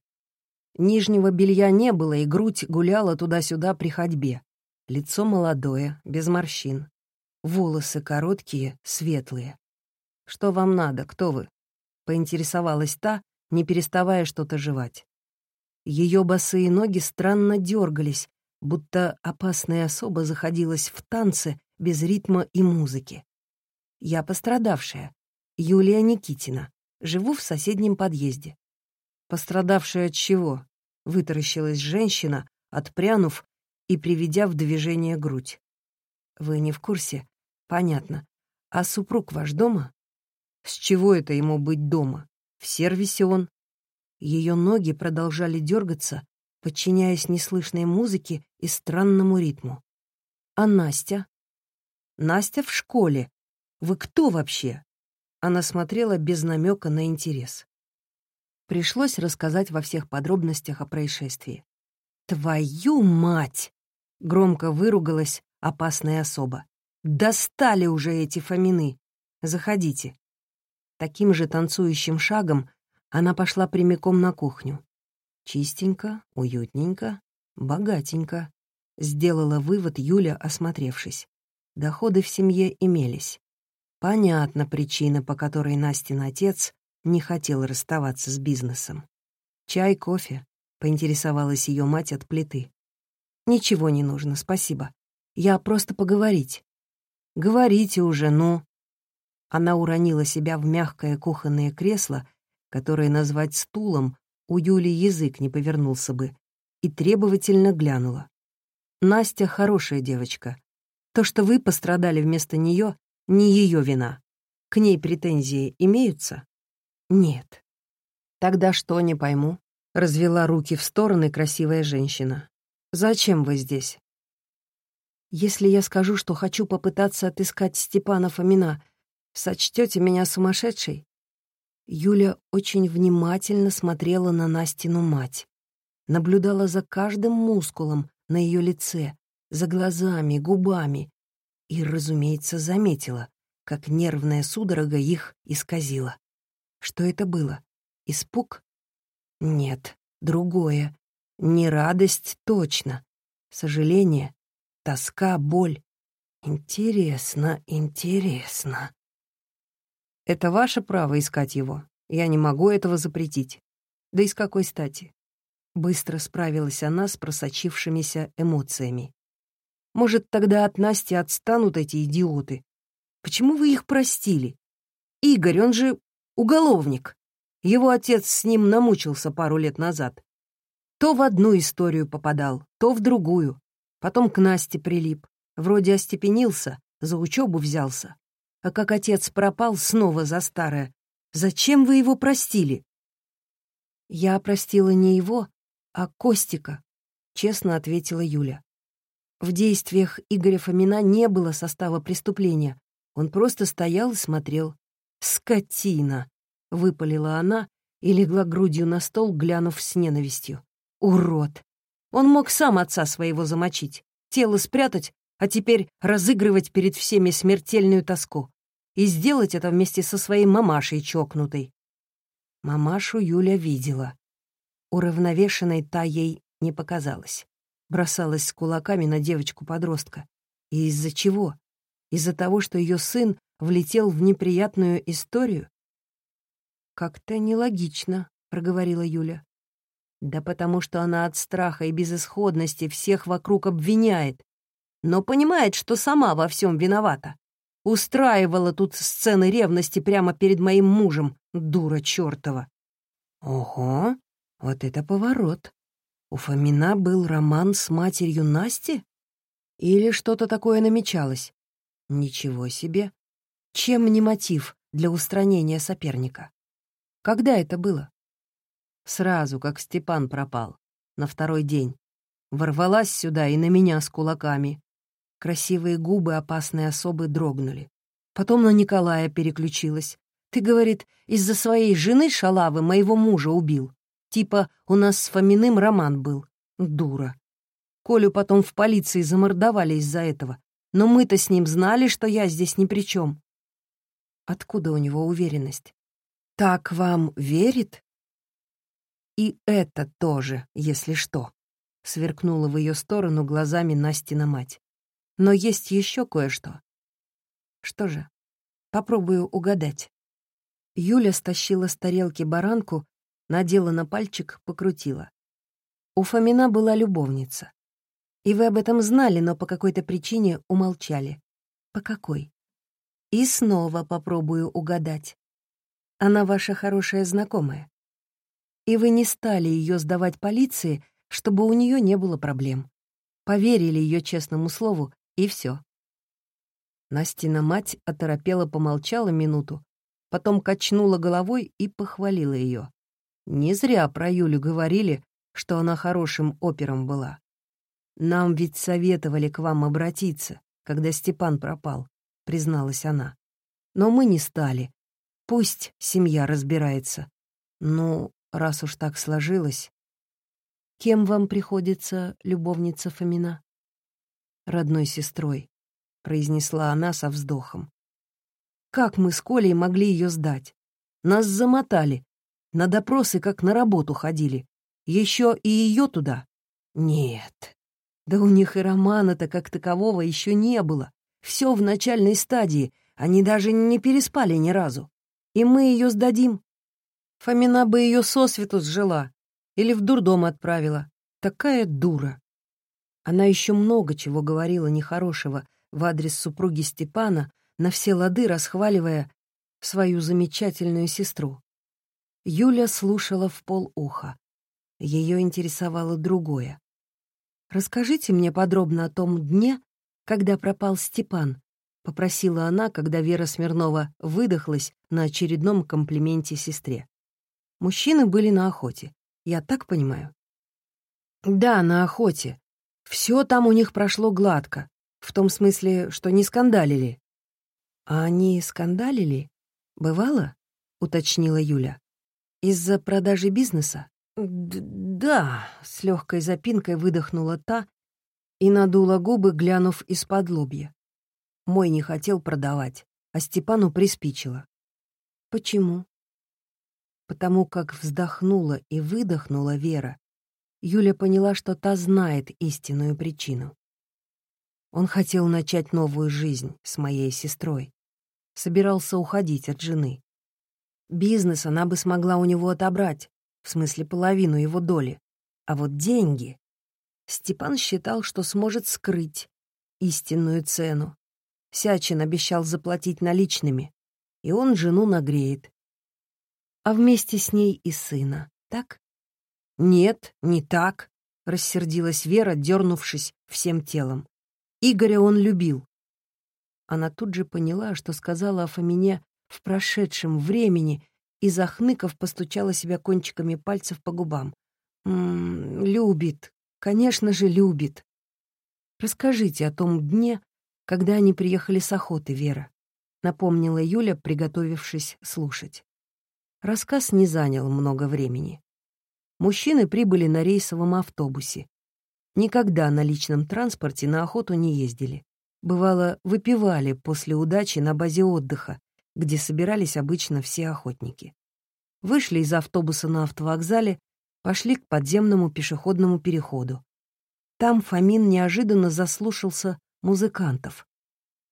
Нижнего белья не было, и грудь гуляла туда-сюда при ходьбе. Лицо молодое, без морщин. Волосы короткие, светлые. «Что вам надо? Кто вы?» — поинтересовалась та, не переставая что-то жевать. Ее босые ноги странно дергались, будто опасная особа заходилась в танцы без ритма и музыки. Я пострадавшая, Юлия Никитина, живу в соседнем подъезде. Пострадавшая от чего? Вытаращилась женщина, отпрянув и приведя в движение грудь. Вы не в курсе? Понятно. А супруг ваш дома? С чего это ему быть дома? В сервисе он. Ее ноги продолжали дергаться, подчиняясь неслышной музыке и странному ритму. А Настя? Настя в школе. Вы кто вообще? Она смотрела без намека на интерес. Пришлось рассказать во всех подробностях о происшествии. «Твою мать!» — громко выругалась опасная особа. «Достали уже эти Фомины! Заходите!» Таким же танцующим шагом она пошла прямиком на кухню. Чистенько, уютненько, богатенько. — сделала вывод Юля, осмотревшись. Доходы в семье имелись. Понятна причина, по которой Настин отец не хотел расставаться с бизнесом. «Чай, кофе?» — поинтересовалась ее мать от плиты. «Ничего не нужно, спасибо. Я просто поговорить». «Говорите уже, ну». Она уронила себя в мягкое кухонное кресло, которое назвать стулом у Юли язык не повернулся бы, и требовательно глянула. «Настя хорошая девочка. То, что вы пострадали вместо нее, не ее вина. К ней претензии имеются?» «Нет». «Тогда что, не пойму?» — развела руки в стороны красивая женщина. «Зачем вы здесь?» «Если я скажу, что хочу попытаться отыскать Степана Фомина, сочтете меня сумасшедшей?» Юля очень внимательно смотрела на Настину мать, наблюдала за каждым мускулом на ее лице, за глазами, губами и, разумеется, заметила, как нервная судорога их исказила. Что это было? Испуг? Нет, другое. Не радость точно. Сожаление, тоска, боль. Интересно, интересно. Это ваше право искать его. Я не могу этого запретить. Да и с какой стати? Быстро справилась она с просочившимися эмоциями. Может, тогда от Насти отстанут эти идиоты? Почему вы их простили? Игорь, он же уголовник. Его отец с ним намучился пару лет назад. То в одну историю попадал, то в другую. Потом к Насте прилип. Вроде остепенился, за учебу взялся. А как отец пропал снова за старое, зачем вы его простили? Я простила не его, а Костика, честно ответила Юля. В действиях Игоря Фомина не было состава преступления. Он просто стоял и смотрел. «Скотина!» — выпалила она и легла грудью на стол, глянув с ненавистью. «Урод! Он мог сам отца своего замочить, тело спрятать, а теперь разыгрывать перед всеми смертельную тоску. И сделать это вместе со своей мамашей чокнутой. Мамашу Юля видела. Уравновешенной та ей не показалась. Бросалась с кулаками на девочку-подростка. И из-за чего? Из-за того, что ее сын влетел в неприятную историю? «Как-то нелогично», — проговорила Юля. Да потому что она от страха и безысходности всех вокруг обвиняет, но понимает, что сама во всем виновата. Устраивала тут сцены ревности прямо перед моим мужем, дура чертова. Ого, вот это поворот. У Фомина был роман с матерью Насти? Или что-то такое намечалось? Ничего себе. Чем не мотив для устранения соперника? Когда это было? Сразу, как Степан пропал, на второй день. Ворвалась сюда и на меня с кулаками. Красивые губы опасной особы дрогнули. Потом на Николая переключилась. Ты, говорит, из-за своей жены шалавы моего мужа убил. Типа у нас с Фоминым роман был. Дура. Колю потом в полиции замордовали из-за этого. Но мы-то с ним знали, что я здесь ни при чем. Откуда у него уверенность? Так вам верит? И это тоже, если что, сверкнула в ее сторону глазами Настина мать. Но есть еще кое-что. Что же? Попробую угадать. Юля стащила с тарелки баранку, надела на пальчик, покрутила. У Фомина была любовница. И вы об этом знали, но по какой-то причине умолчали. По какой? И снова попробую угадать. Она ваша хорошая знакомая и вы не стали ее сдавать полиции, чтобы у нее не было проблем. Поверили ее честному слову, и все. Настина мать оторопела помолчала минуту, потом качнула головой и похвалила ее. Не зря про Юлю говорили, что она хорошим опером была. «Нам ведь советовали к вам обратиться, когда Степан пропал», — призналась она. «Но мы не стали. Пусть семья разбирается. Ну, раз уж так сложилось. Кем вам приходится любовница Фомина? Родной сестрой, произнесла она со вздохом. Как мы с Колей могли ее сдать? Нас замотали. На допросы как на работу ходили. Еще и ее туда? Нет. Да у них и романа-то как такового еще не было. Все в начальной стадии, они даже не переспали ни разу. И мы ее сдадим. Фомина бы ее сосвету сжила или в дурдом отправила. Такая дура. Она еще много чего говорила нехорошего в адрес супруги Степана, на все лады расхваливая свою замечательную сестру. Юля слушала в полуха. Ее интересовало другое. «Расскажите мне подробно о том дне, когда пропал Степан», — попросила она, когда Вера Смирнова выдохлась на очередном комплименте сестре. Мужчины были на охоте, я так понимаю? Да, на охоте. Все там у них прошло гладко, в том смысле, что не скандалили. А они скандалили? Бывало? Уточнила Юля. Из-за продажи бизнеса? Д да, с легкой запинкой выдохнула та и надула губы, глянув из-под лобья. Мой не хотел продавать, а Степану приспичило. Почему? Потому как вздохнула и выдохнула Вера, Юля поняла, что та знает истинную причину. Он хотел начать новую жизнь с моей сестрой. Собирался уходить от жены. Бизнес она бы смогла у него отобрать, в смысле половину его доли. А вот деньги... Степан считал, что сможет скрыть истинную цену. Сячин обещал заплатить наличными, и он жену нагреет. А вместе с ней и сына, так? «Нет, не так», — рассердилась Вера, дернувшись всем телом. Игоря он любил. Она тут же поняла, что сказала о Фомине в прошедшем времени, и, захныков, постучала себя кончиками пальцев по губам. «М -м, «Любит, конечно же, любит. Расскажите о том дне, когда они приехали с охоты, Вера», — напомнила Юля, приготовившись слушать. Рассказ не занял много времени. Мужчины прибыли на рейсовом автобусе. Никогда на личном транспорте на охоту не ездили. Бывало, выпивали после удачи на базе отдыха, где собирались обычно все охотники. Вышли из автобуса на автовокзале, пошли к подземному пешеходному переходу. Там Фомин неожиданно заслушался музыкантов.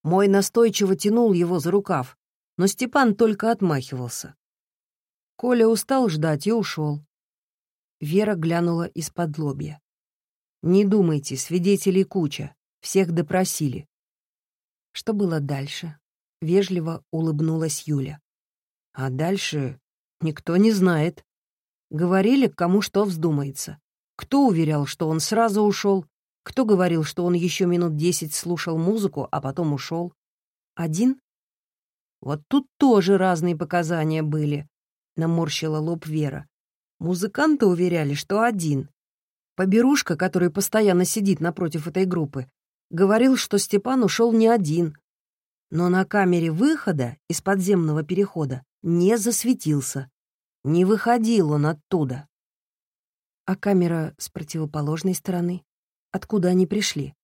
Мой настойчиво тянул его за рукав, но Степан только отмахивался. Коля устал ждать и ушел. Вера глянула из-под лобья. «Не думайте, свидетелей куча. Всех допросили». Что было дальше? Вежливо улыбнулась Юля. А дальше никто не знает. Говорили, кому что вздумается. Кто уверял, что он сразу ушел, кто говорил, что он еще минут десять слушал музыку, а потом ушел. Один? Вот тут тоже разные показания были, наморщила лоб Вера. Музыканты уверяли, что один. Поберушка, который постоянно сидит напротив этой группы, говорил, что Степан ушел не один. Но на камере выхода из подземного перехода не засветился. Не выходил он оттуда. А камера с противоположной стороны? Откуда они пришли?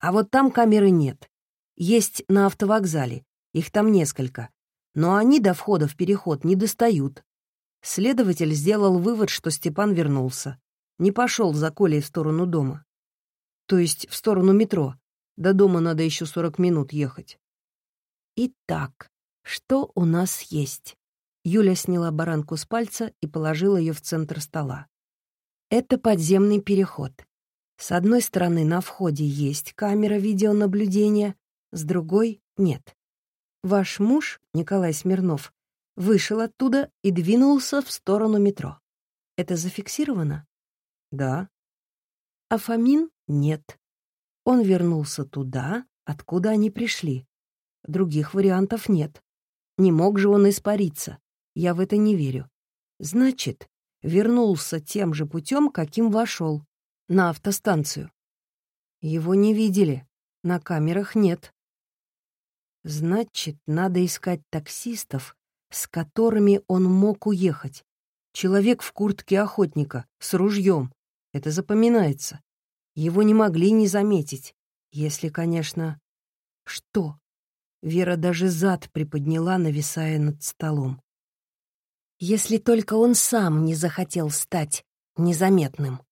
А вот там камеры нет. Есть на автовокзале. Их там несколько. Но они до входа в переход не достают. Следователь сделал вывод, что Степан вернулся. Не пошел за Колей в сторону дома. То есть в сторону метро. До дома надо еще сорок минут ехать. Итак, что у нас есть? Юля сняла баранку с пальца и положила ее в центр стола. Это подземный переход. С одной стороны на входе есть камера видеонаблюдения, с другой — нет. Ваш муж, Николай Смирнов, вышел оттуда и двинулся в сторону метро. Это зафиксировано? Да. А Фомин нет. Он вернулся туда, откуда они пришли. Других вариантов нет. Не мог же он испариться. Я в это не верю. Значит, вернулся тем же путем, каким вошел, на автостанцию. Его не видели, на камерах нет. Значит, надо искать таксистов, с которыми он мог уехать. Человек в куртке охотника, с ружьем. Это запоминается. Его не могли не заметить. Если, конечно... Что? Вера даже зад приподняла, нависая над столом. Если только он сам не захотел стать незаметным.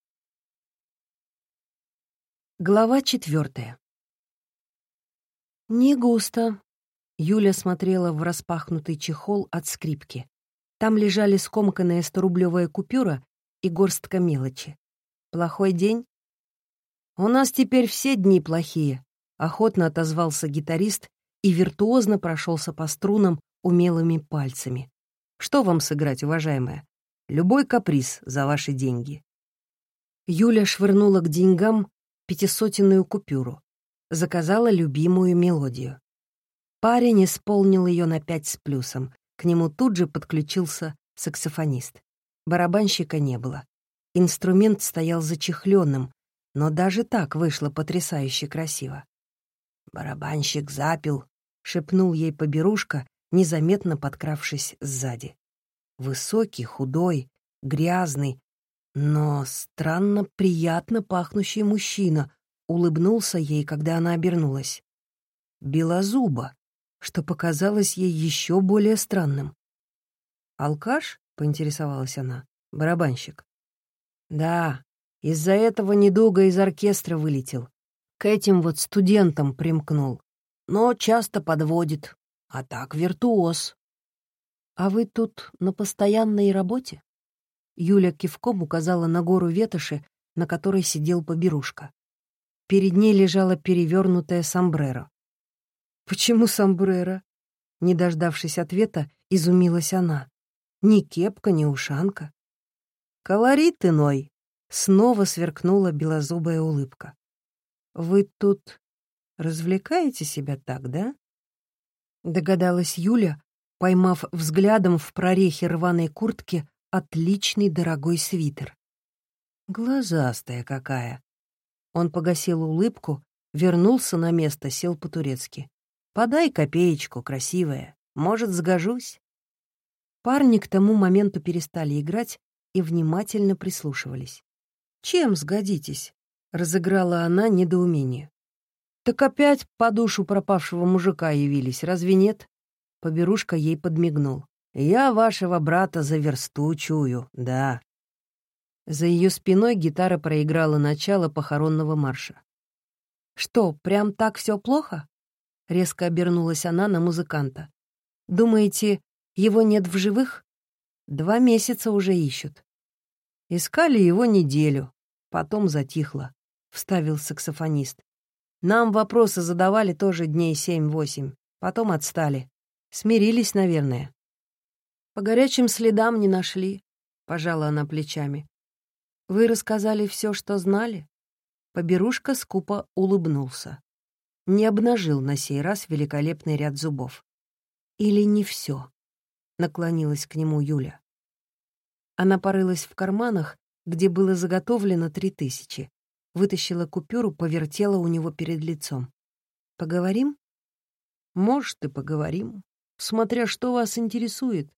Глава четвертая. «Не густо», — Юля смотрела в распахнутый чехол от скрипки. Там лежали скомканная сторублевая купюра и горстка мелочи. «Плохой день?» «У нас теперь все дни плохие», — охотно отозвался гитарист и виртуозно прошелся по струнам умелыми пальцами. «Что вам сыграть, уважаемая? Любой каприз за ваши деньги». Юля швырнула к деньгам пятисотенную купюру. Заказала любимую мелодию. Парень исполнил ее на пять с плюсом. К нему тут же подключился саксофонист. Барабанщика не было. Инструмент стоял зачехленным, но даже так вышло потрясающе красиво. «Барабанщик запил», — шепнул ей поберушка, незаметно подкравшись сзади. Высокий, худой, грязный, но странно приятно пахнущий мужчина улыбнулся ей, когда она обернулась. Белозуба, что показалось ей еще более странным. «Алкаш?» — поинтересовалась она. «Барабанщик». «Да, из-за этого недолго из оркестра вылетел. К этим вот студентам примкнул. Но часто подводит. А так виртуоз». «А вы тут на постоянной работе?» Юля кивком указала на гору ветоши, на которой сидел поберушка. Перед ней лежала перевернутая сомбреро. «Почему сомбреро?» Не дождавшись ответа, изумилась она. Ни кепка, ни ушанка. «Колорит иной!» — снова сверкнула белозубая улыбка. «Вы тут развлекаете себя так, да?» Догадалась Юля, поймав взглядом в прорехе рваной куртки отличный дорогой свитер. Глазастая какая. Он погасил улыбку, вернулся на место, сел по-турецки. «Подай копеечку, красивая. Может, сгожусь?» Парни к тому моменту перестали играть и внимательно прислушивались. «Чем сгодитесь?» — разыграла она недоумение. «Так опять по душу пропавшего мужика явились, разве нет?» Поберушка ей подмигнул. Я вашего брата за версту чую, да». За ее спиной гитара проиграла начало похоронного марша. «Что, прям так все плохо?» Резко обернулась она на музыканта. «Думаете, его нет в живых? Два месяца уже ищут». «Искали его неделю, потом затихло», — вставил саксофонист. «Нам вопросы задавали тоже дней семь-восемь, потом отстали. Смирились, наверное». По горячим следам не нашли, — пожала она плечами. Вы рассказали все, что знали? Поберушка скупо улыбнулся. Не обнажил на сей раз великолепный ряд зубов. Или не все? Наклонилась к нему Юля. Она порылась в карманах, где было заготовлено три тысячи. Вытащила купюру, повертела у него перед лицом. «Поговорим?» «Может, и поговорим, смотря что вас интересует»,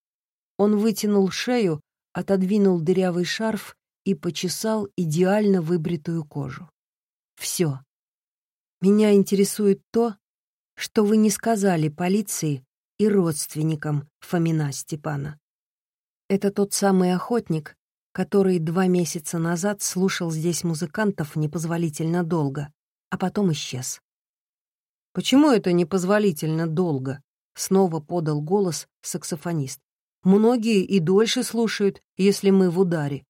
он вытянул шею, отодвинул дырявый шарф и почесал идеально выбритую кожу. «Все. Меня интересует то, что вы не сказали полиции и родственникам Фомина Степана. Это тот самый охотник, который два месяца назад слушал здесь музыкантов непозволительно долго, а потом исчез. «Почему это непозволительно долго?» — снова подал голос саксофонист. Многие и дольше слушают, если мы в ударе.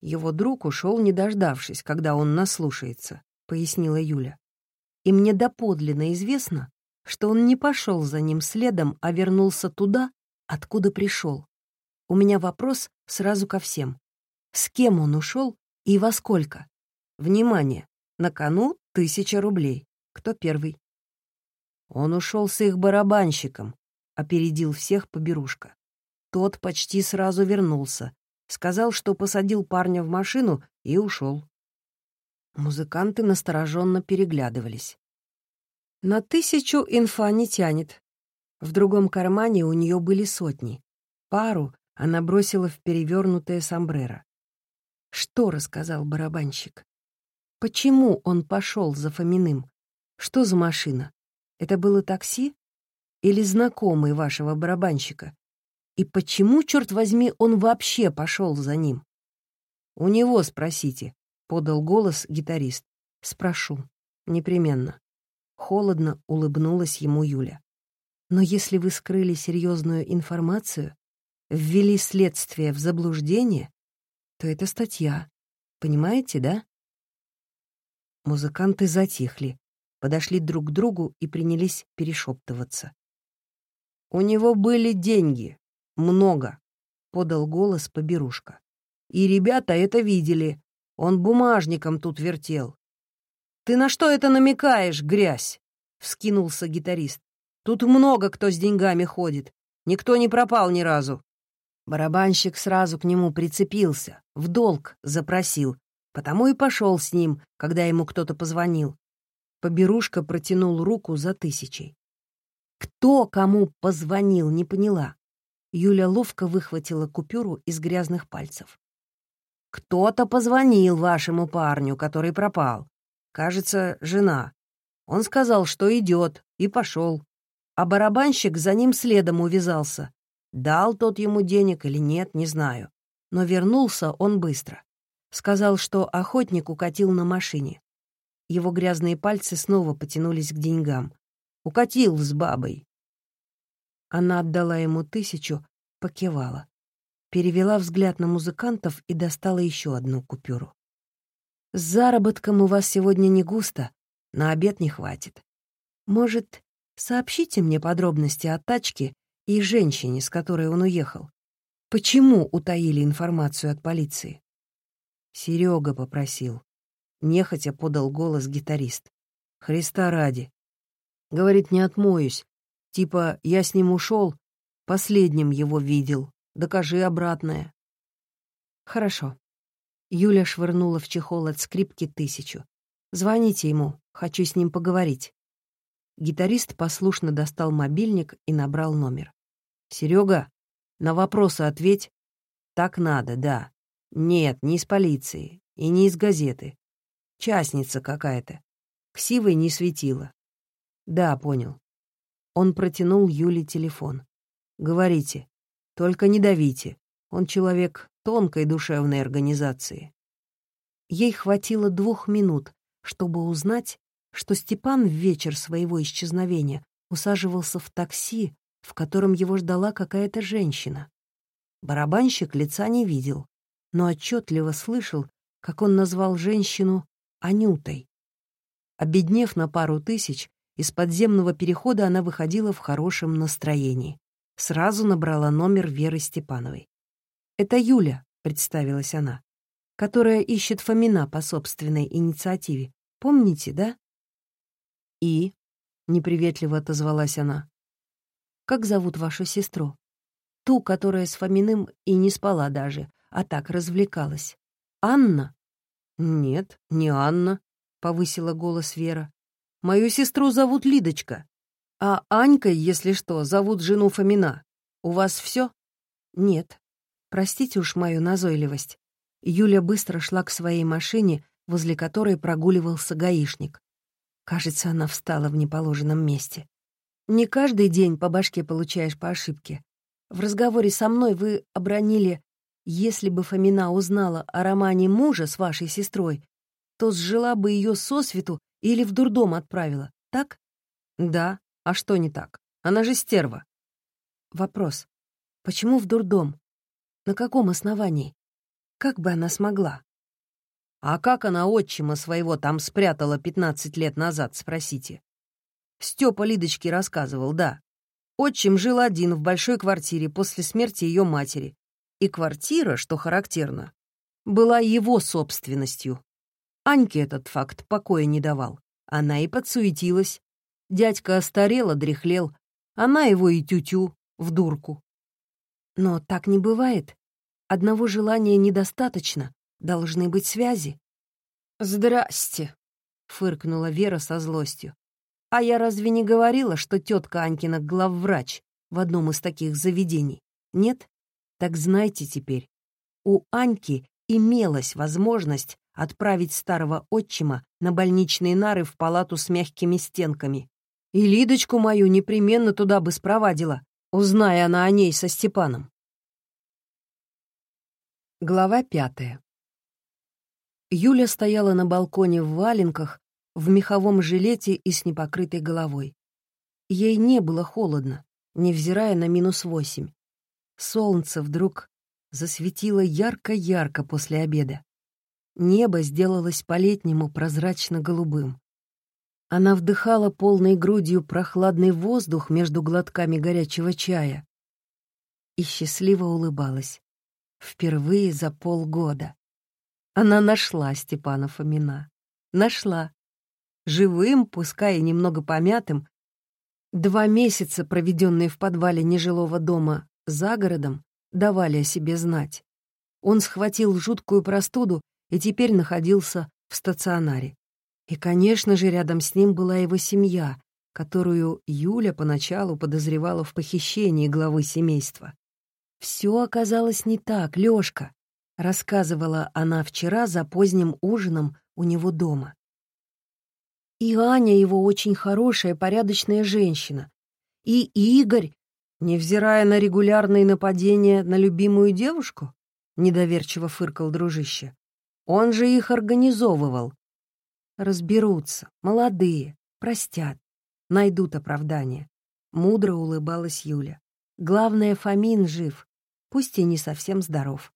Его друг ушел, не дождавшись, когда он наслушается, пояснила Юля. И мне доподлинно известно, что он не пошел за ним следом, а вернулся туда, откуда пришел. У меня вопрос сразу ко всем. С кем он ушел и во сколько? Внимание! На кону тысяча рублей. Кто первый? Он ушел с их барабанщиком, опередил всех поберушка. Тот почти сразу вернулся. Сказал, что посадил парня в машину и ушел. Музыканты настороженно переглядывались. На тысячу инфа не тянет. В другом кармане у нее были сотни. Пару она бросила в перевернутое сомбреро. Что рассказал барабанщик? Почему он пошел за Фоминым? Что за машина? Это было такси? или знакомый вашего барабанщика? И почему, черт возьми, он вообще пошел за ним? У него спросите, — подал голос гитарист. Спрошу. Непременно. Холодно улыбнулась ему Юля. Но если вы скрыли серьезную информацию, ввели следствие в заблуждение, то это статья. Понимаете, да? Музыканты затихли, подошли друг к другу и принялись перешептываться. «У него были деньги. Много», — подал голос поберушка. «И ребята это видели. Он бумажником тут вертел». «Ты на что это намекаешь, грязь?» — вскинулся гитарист. «Тут много кто с деньгами ходит. Никто не пропал ни разу». Барабанщик сразу к нему прицепился, в долг запросил, потому и пошел с ним, когда ему кто-то позвонил. Поберушка протянул руку за тысячей. Кто кому позвонил, не поняла. Юля ловко выхватила купюру из грязных пальцев. «Кто-то позвонил вашему парню, который пропал. Кажется, жена. Он сказал, что идет, и пошел. А барабанщик за ним следом увязался. Дал тот ему денег или нет, не знаю. Но вернулся он быстро. Сказал, что охотник укатил на машине. Его грязные пальцы снова потянулись к деньгам. Укатил с бабой. Она отдала ему тысячу, покивала. Перевела взгляд на музыкантов и достала еще одну купюру. «С заработком у вас сегодня не густо, на обед не хватит. Может, сообщите мне подробности о тачке и женщине, с которой он уехал. Почему утаили информацию от полиции? Серега попросил. Нехотя подал голос гитарист. Христа ради. Говорит, не отмоюсь. Типа, я с ним ушел, последним его видел. Докажи обратное. Хорошо. Юля швырнула в чехол от скрипки тысячу. Звоните ему, хочу с ним поговорить. Гитарист послушно достал мобильник и набрал номер. Серега, на вопросы ответь. Так надо, да. Нет, не из полиции и не из газеты. Частница какая-то. Ксивой не светила. Да, понял. Он протянул Юле телефон. Говорите, только не давите. Он человек тонкой душевной организации. Ей хватило двух минут, чтобы узнать, что Степан в вечер своего исчезновения усаживался в такси в котором его ждала какая-то женщина. Барабанщик лица не видел, но отчетливо слышал, как он назвал женщину Анютой. Обеднев на пару тысяч, из подземного перехода она выходила в хорошем настроении. Сразу набрала номер Веры Степановой. «Это Юля», — представилась она, «которая ищет Фомина по собственной инициативе. Помните, да?» «И?» — неприветливо отозвалась она. Как зовут вашу сестру? Ту, которая с Фоминым и не спала даже, а так развлекалась. Анна? Нет, не Анна, — повысила голос Вера. Мою сестру зовут Лидочка. А Анькой, если что, зовут жену Фомина. У вас все? Нет. Простите уж мою назойливость. Юля быстро шла к своей машине, возле которой прогуливался гаишник. Кажется, она встала в неположенном месте. Не каждый день по башке получаешь по ошибке. В разговоре со мной вы обронили, если бы Фомина узнала о романе мужа с вашей сестрой, то сжила бы ее сосвету или в дурдом отправила, так? Да, а что не так? Она же стерва. Вопрос. Почему в дурдом? На каком основании? Как бы она смогла? А как она отчима своего там спрятала пятнадцать лет назад, спросите? Степа Лидочке рассказывал, да. Отчим жил один в большой квартире после смерти ее матери. И квартира, что характерно, была его собственностью. Аньке этот факт покоя не давал. Она и подсуетилась. Дядька остарел, одряхлел. Она его и тютю в дурку. Но так не бывает. Одного желания недостаточно. Должны быть связи. «Здрасте», — фыркнула Вера со злостью. А я разве не говорила, что тетка Анькина главврач в одном из таких заведений? Нет? Так знайте теперь. У Аньки имелась возможность отправить старого отчима на больничные нары в палату с мягкими стенками. И Лидочку мою непременно туда бы спровадила, узная она о ней со Степаном. Глава пятая. Юля стояла на балконе в валенках, в меховом жилете и с непокрытой головой. Ей не было холодно, невзирая на минус восемь. Солнце вдруг засветило ярко-ярко после обеда. Небо сделалось по-летнему прозрачно-голубым. Она вдыхала полной грудью прохладный воздух между глотками горячего чая и счастливо улыбалась. Впервые за полгода. Она нашла Степана Фомина. Нашла. Живым, пускай и немного помятым. Два месяца, проведенные в подвале нежилого дома за городом, давали о себе знать. Он схватил жуткую простуду и теперь находился в стационаре. И, конечно же, рядом с ним была его семья, которую Юля поначалу подозревала в похищении главы семейства. «Все оказалось не так, Лёшка», — рассказывала она вчера за поздним ужином у него дома. «И Аня его очень хорошая, порядочная женщина. И Игорь, невзирая на регулярные нападения на любимую девушку?» — недоверчиво фыркал дружище. «Он же их организовывал». «Разберутся, молодые, простят, найдут оправдание», — мудро улыбалась Юля. «Главное, Фомин жив, пусть и не совсем здоров.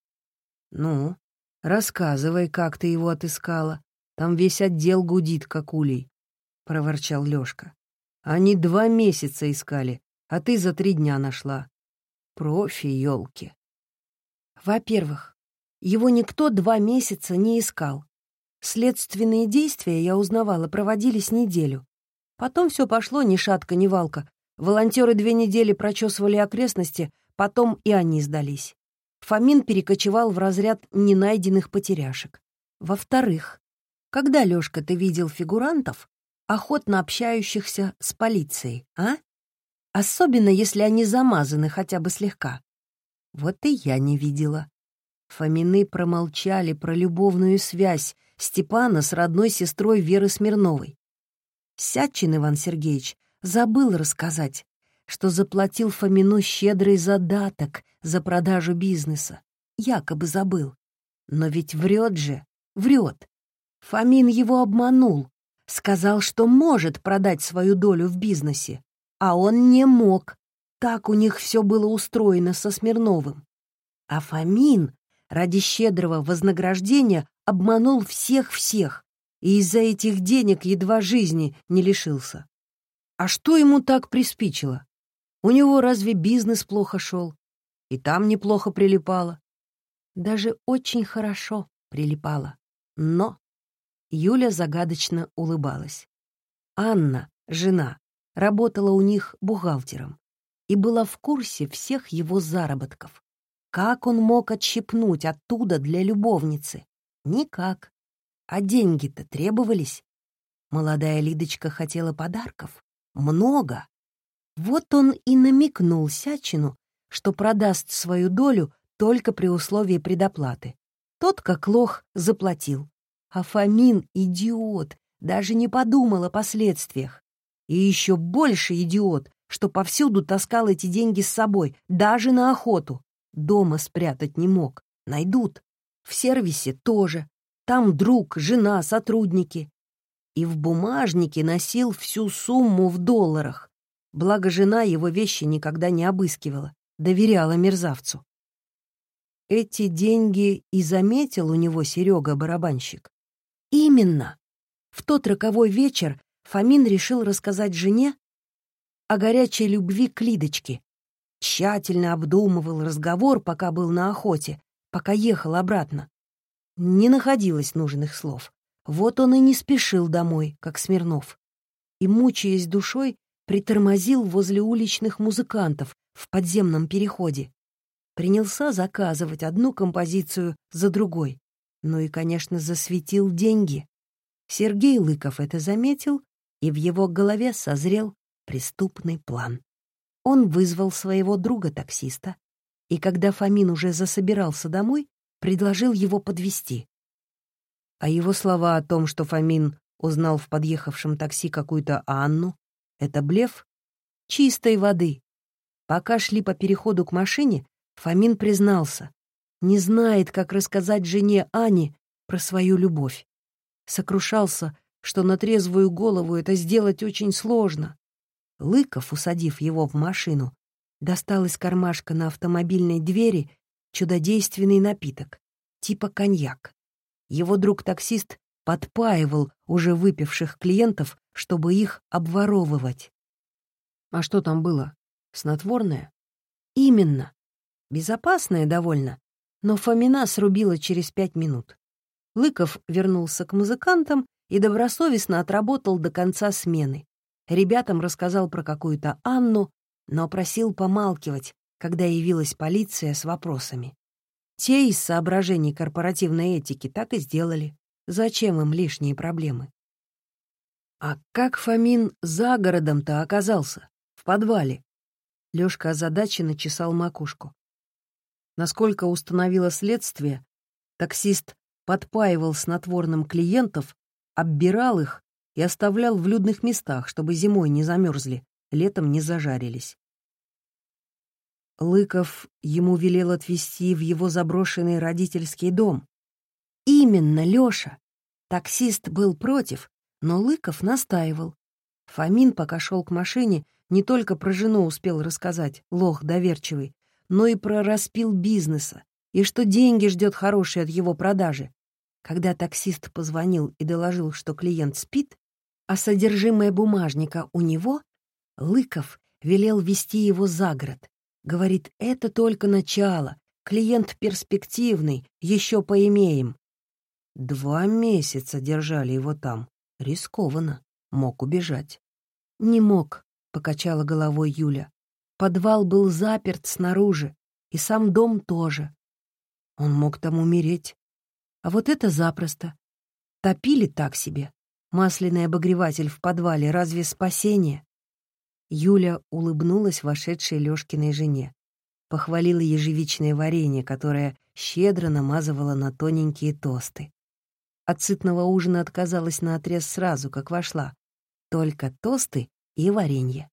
«Ну, рассказывай, как ты его отыскала. Там весь отдел гудит, как улей», — проворчал Лёшка. «Они два месяца искали, а ты за три дня нашла. Профи, ёлки». «Во-первых, его никто два месяца не искал. Следственные действия, я узнавала, проводились неделю. Потом все пошло ни шатка, ни валка. Волонтеры две недели прочесывали окрестности, Потом и они сдались. Фомин перекочевал в разряд ненайденных потеряшек. Во-вторых, когда, Лёшка, ты видел фигурантов, охотно общающихся с полицией, а? Особенно, если они замазаны хотя бы слегка. Вот и я не видела. Фомины промолчали про любовную связь Степана с родной сестрой Веры Смирновой. Сятчин Иван Сергеевич забыл рассказать, что заплатил Фомину щедрый задаток за продажу бизнеса. Якобы забыл. Но ведь врет же, врет. Фомин его обманул, сказал, что может продать свою долю в бизнесе, а он не мог. Так у них все было устроено со Смирновым. А Фомин ради щедрого вознаграждения обманул всех-всех, и из-за этих денег едва жизни не лишился. А что ему так приспичило? У него разве бизнес плохо шел? И там неплохо прилипало. Даже очень хорошо прилипало. Но Юля загадочно улыбалась. Анна, жена, работала у них бухгалтером и была в курсе всех его заработков. Как он мог отщипнуть оттуда для любовницы? Никак. А деньги-то требовались. Молодая Лидочка хотела подарков. Много. Вот он и намекнул Сячину, что продаст свою долю только при условии предоплаты. Тот, как лох, заплатил. А Фомин — идиот, даже не подумал о последствиях. И еще больше идиот, что повсюду таскал эти деньги с собой, даже на охоту. Дома спрятать не мог. Найдут. В сервисе тоже. Там друг, жена, сотрудники. И в бумажнике носил всю сумму в долларах. Благо жена его вещи никогда не обыскивала, доверяла мерзавцу. Эти деньги и заметил у него Серега барабанщик. Именно. В тот роковой вечер Фомин решил рассказать жене о горячей любви к Лидочке. Тщательно обдумывал разговор, пока был на охоте, пока ехал обратно. Не находилось нужных слов. Вот он и не спешил домой, как Смирнов. И, мучаясь душой, притормозил возле уличных музыкантов в подземном переходе. Принялся заказывать одну композицию за другой. Ну и, конечно, засветил деньги. Сергей Лыков это заметил, и в его голове созрел преступный план. Он вызвал своего друга-таксиста, и когда Фомин уже засобирался домой, предложил его подвести. А его слова о том, что Фомин узнал в подъехавшем такси какую-то Анну, это блеф чистой воды. Пока шли по переходу к машине, Фомин признался. Не знает, как рассказать жене Ане, про свою любовь. Сокрушался, что на трезвую голову это сделать очень сложно. Лыков, усадив его в машину, достал из кармашка на автомобильной двери чудодейственный напиток, типа коньяк. Его друг-таксист подпаивал уже выпивших клиентов, чтобы их обворовывать. А что там было? Снотворное? Именно. Безопасное довольно, но Фомина срубила через пять минут. Лыков вернулся к музыкантам и добросовестно отработал до конца смены. Ребятам рассказал про какую-то Анну, но просил помалкивать, когда явилась полиция с вопросами. Те из соображений корпоративной этики так и сделали. Зачем им лишние проблемы? А как Фомин за городом-то оказался? В подвале? Лёшка озадаченно чесал макушку. Насколько установило следствие, таксист подпаивал снотворным клиентов, оббирал их и оставлял в людных местах, чтобы зимой не замерзли, летом не зажарились. Лыков ему велел отвезти в его заброшенный родительский дом. Именно, Лёша. Таксист был против, но Лыков настаивал. Фомин, пока шел к машине, не только про жену успел рассказать, лох доверчивый, но и про распил бизнеса, и что деньги ждет хорошие от его продажи. Когда таксист позвонил и доложил, что клиент спит, а содержимое бумажника у него, Лыков велел вести его за город. Говорит, это только начало, клиент перспективный, еще поимеем. Два месяца держали его там. Рискованно. Мог убежать. Не мог, покачала головой Юля. Подвал был заперт снаружи, и сам дом тоже. Он мог там умереть. А вот это запросто. Топили так себе. Масляный обогреватель в подвале, разве спасение? Юля улыбнулась вошедшей Лёшкиной жене. Похвалила ежевичное варенье, которое щедро намазывала на тоненькие тосты. От сытного ужина отказалась наотрез сразу, как вошла. Только тосты и варенье.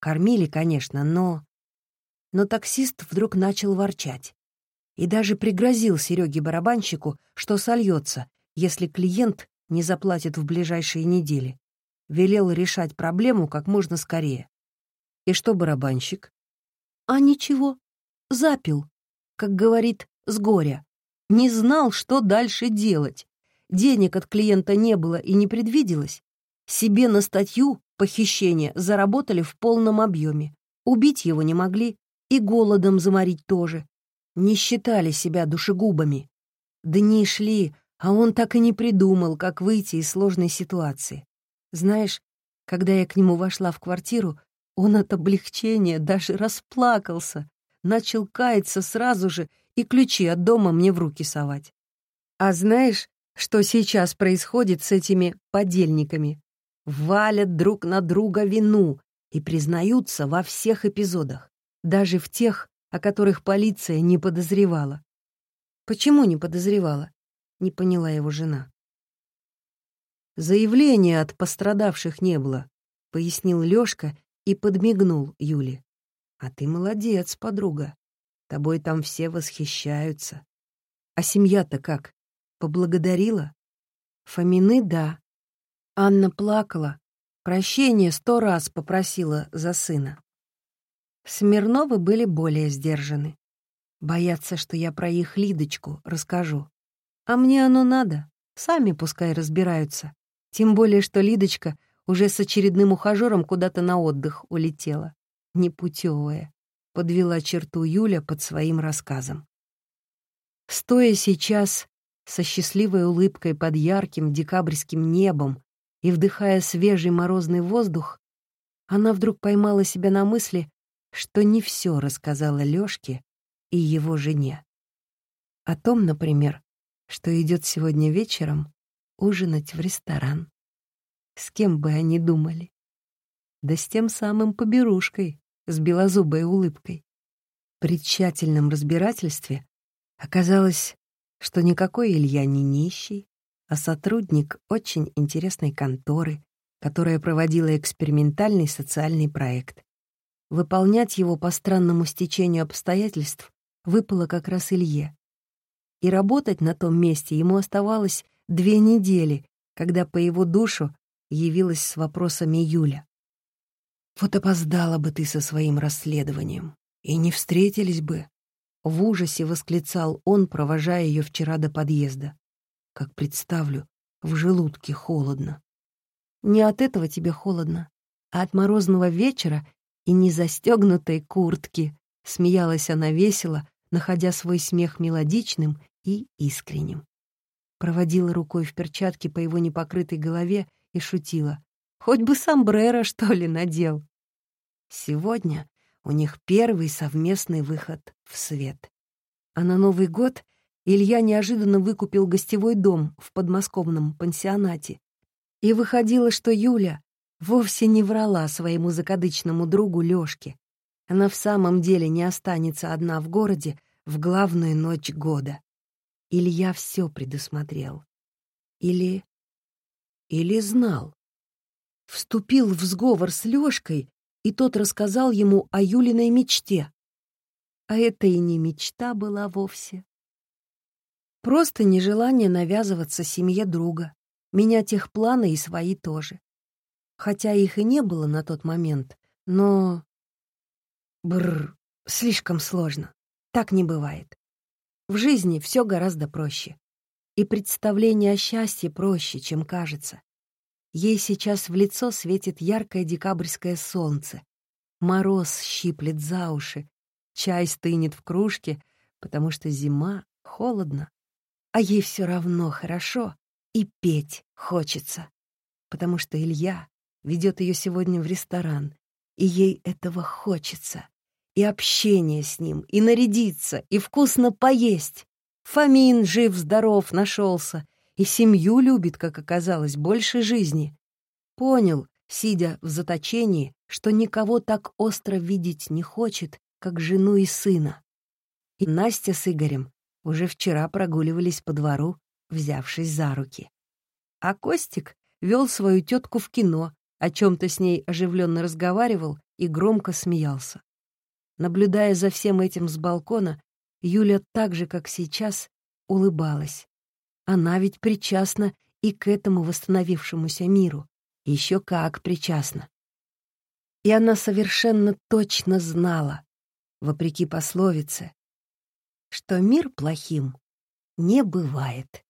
Кормили, конечно, но... Но таксист вдруг начал ворчать. И даже пригрозил Сереге-барабанщику, что сольется, если клиент не заплатит в ближайшие недели. Велел решать проблему как можно скорее. И что барабанщик? А ничего, запил, как говорит, с горя. Не знал, что дальше делать. Денег от клиента не было и не предвиделось. Себе на статью похищения заработали в полном объеме. Убить его не могли и голодом заморить тоже. Не считали себя душегубами. Дни шли, а он так и не придумал, как выйти из сложной ситуации. Знаешь, когда я к нему вошла в квартиру, он от облегчения даже расплакался, начал каяться сразу же и ключи от дома мне в руки совать. А знаешь, что сейчас происходит с этими подельниками? валят друг на друга вину и признаются во всех эпизодах, даже в тех, о которых полиция не подозревала. Почему не подозревала? Не поняла его жена. Заявления от пострадавших не было, пояснил Лёшка и подмигнул Юле. А ты молодец, подруга. Тобой там все восхищаются. А семья-то как? Поблагодарила? Фомины — да, Анна плакала, прощения сто раз попросила за сына. Смирновы были более сдержаны. Боятся, что я про их Лидочку расскажу. А мне оно надо, сами пускай разбираются. Тем более, что Лидочка уже с очередным ухажером куда-то на отдых улетела. Непутевая. Подвела черту Юля под своим рассказом. Стоя сейчас со счастливой улыбкой под ярким декабрьским небом и, вдыхая свежий морозный воздух, она вдруг поймала себя на мысли, что не все рассказала Лёшке и его жене. О том, например, что идет сегодня вечером ужинать в ресторан. С кем бы они думали? Да с тем самым поберушкой, с белозубой улыбкой. При тщательном разбирательстве оказалось, что никакой Илья не нищий, а сотрудник очень интересной конторы, которая проводила экспериментальный социальный проект. Выполнять его по странному стечению обстоятельств выпало как раз Илье. и работать на том месте ему оставалось две недели, когда по его душу явилась с вопросами Юля. «Вот опоздала бы ты со своим расследованием, и не встретились бы», — в ужасе восклицал он, провожая ее вчера до подъезда. «Как представлю, в желудке холодно». «Не от этого тебе холодно, а от морозного вечера и незастегнутой куртки», — смеялась она весело, находя свой смех мелодичным и искренним. Проводила рукой в перчатке по его непокрытой голове и шутила. «Хоть бы сомбреро, что ли, надел!» Сегодня у них первый совместный выход в свет. А на Новый год Илья неожиданно выкупил гостевой дом в подмосковном пансионате. И выходило, что Юля вовсе не врала своему закадычному другу Лёшке. Она в самом деле не останется одна в городе в главную ночь года. Илья все предусмотрел. Или... или знал. Вступил в сговор с Лёшкой, и тот рассказал ему о Юлиной мечте. А это и не мечта была вовсе. Просто нежелание навязываться семье друга, менять их планы и свои тоже. Хотя их и не было на тот момент, но... Бррр, слишком сложно. Так не бывает. В жизни все гораздо проще. И представление о счастье проще, чем кажется. Ей сейчас в лицо светит яркое декабрьское солнце. Мороз щиплет за уши. Чай стынет в кружке, потому что зима, холодно. А ей все равно хорошо, и петь хочется. Потому что Илья ведет ее сегодня в ресторан, и ей этого хочется и общение с ним, и нарядиться, и вкусно поесть. Фомин жив-здоров нашелся, и семью любит, как оказалось, больше жизни. Понял, сидя в заточении, что никого так остро видеть не хочет, как жену и сына. И Настя с Игорем уже вчера прогуливались по двору, взявшись за руки. А Костик вел свою тетку в кино, о чем-то с ней оживленно разговаривал и громко смеялся. Наблюдая за всем этим с балкона, Юля так же, как сейчас, улыбалась. Она ведь причастна и к этому восстановившемуся миру. Еще как причастна. И она совершенно точно знала, вопреки пословице, что мир плохим не бывает.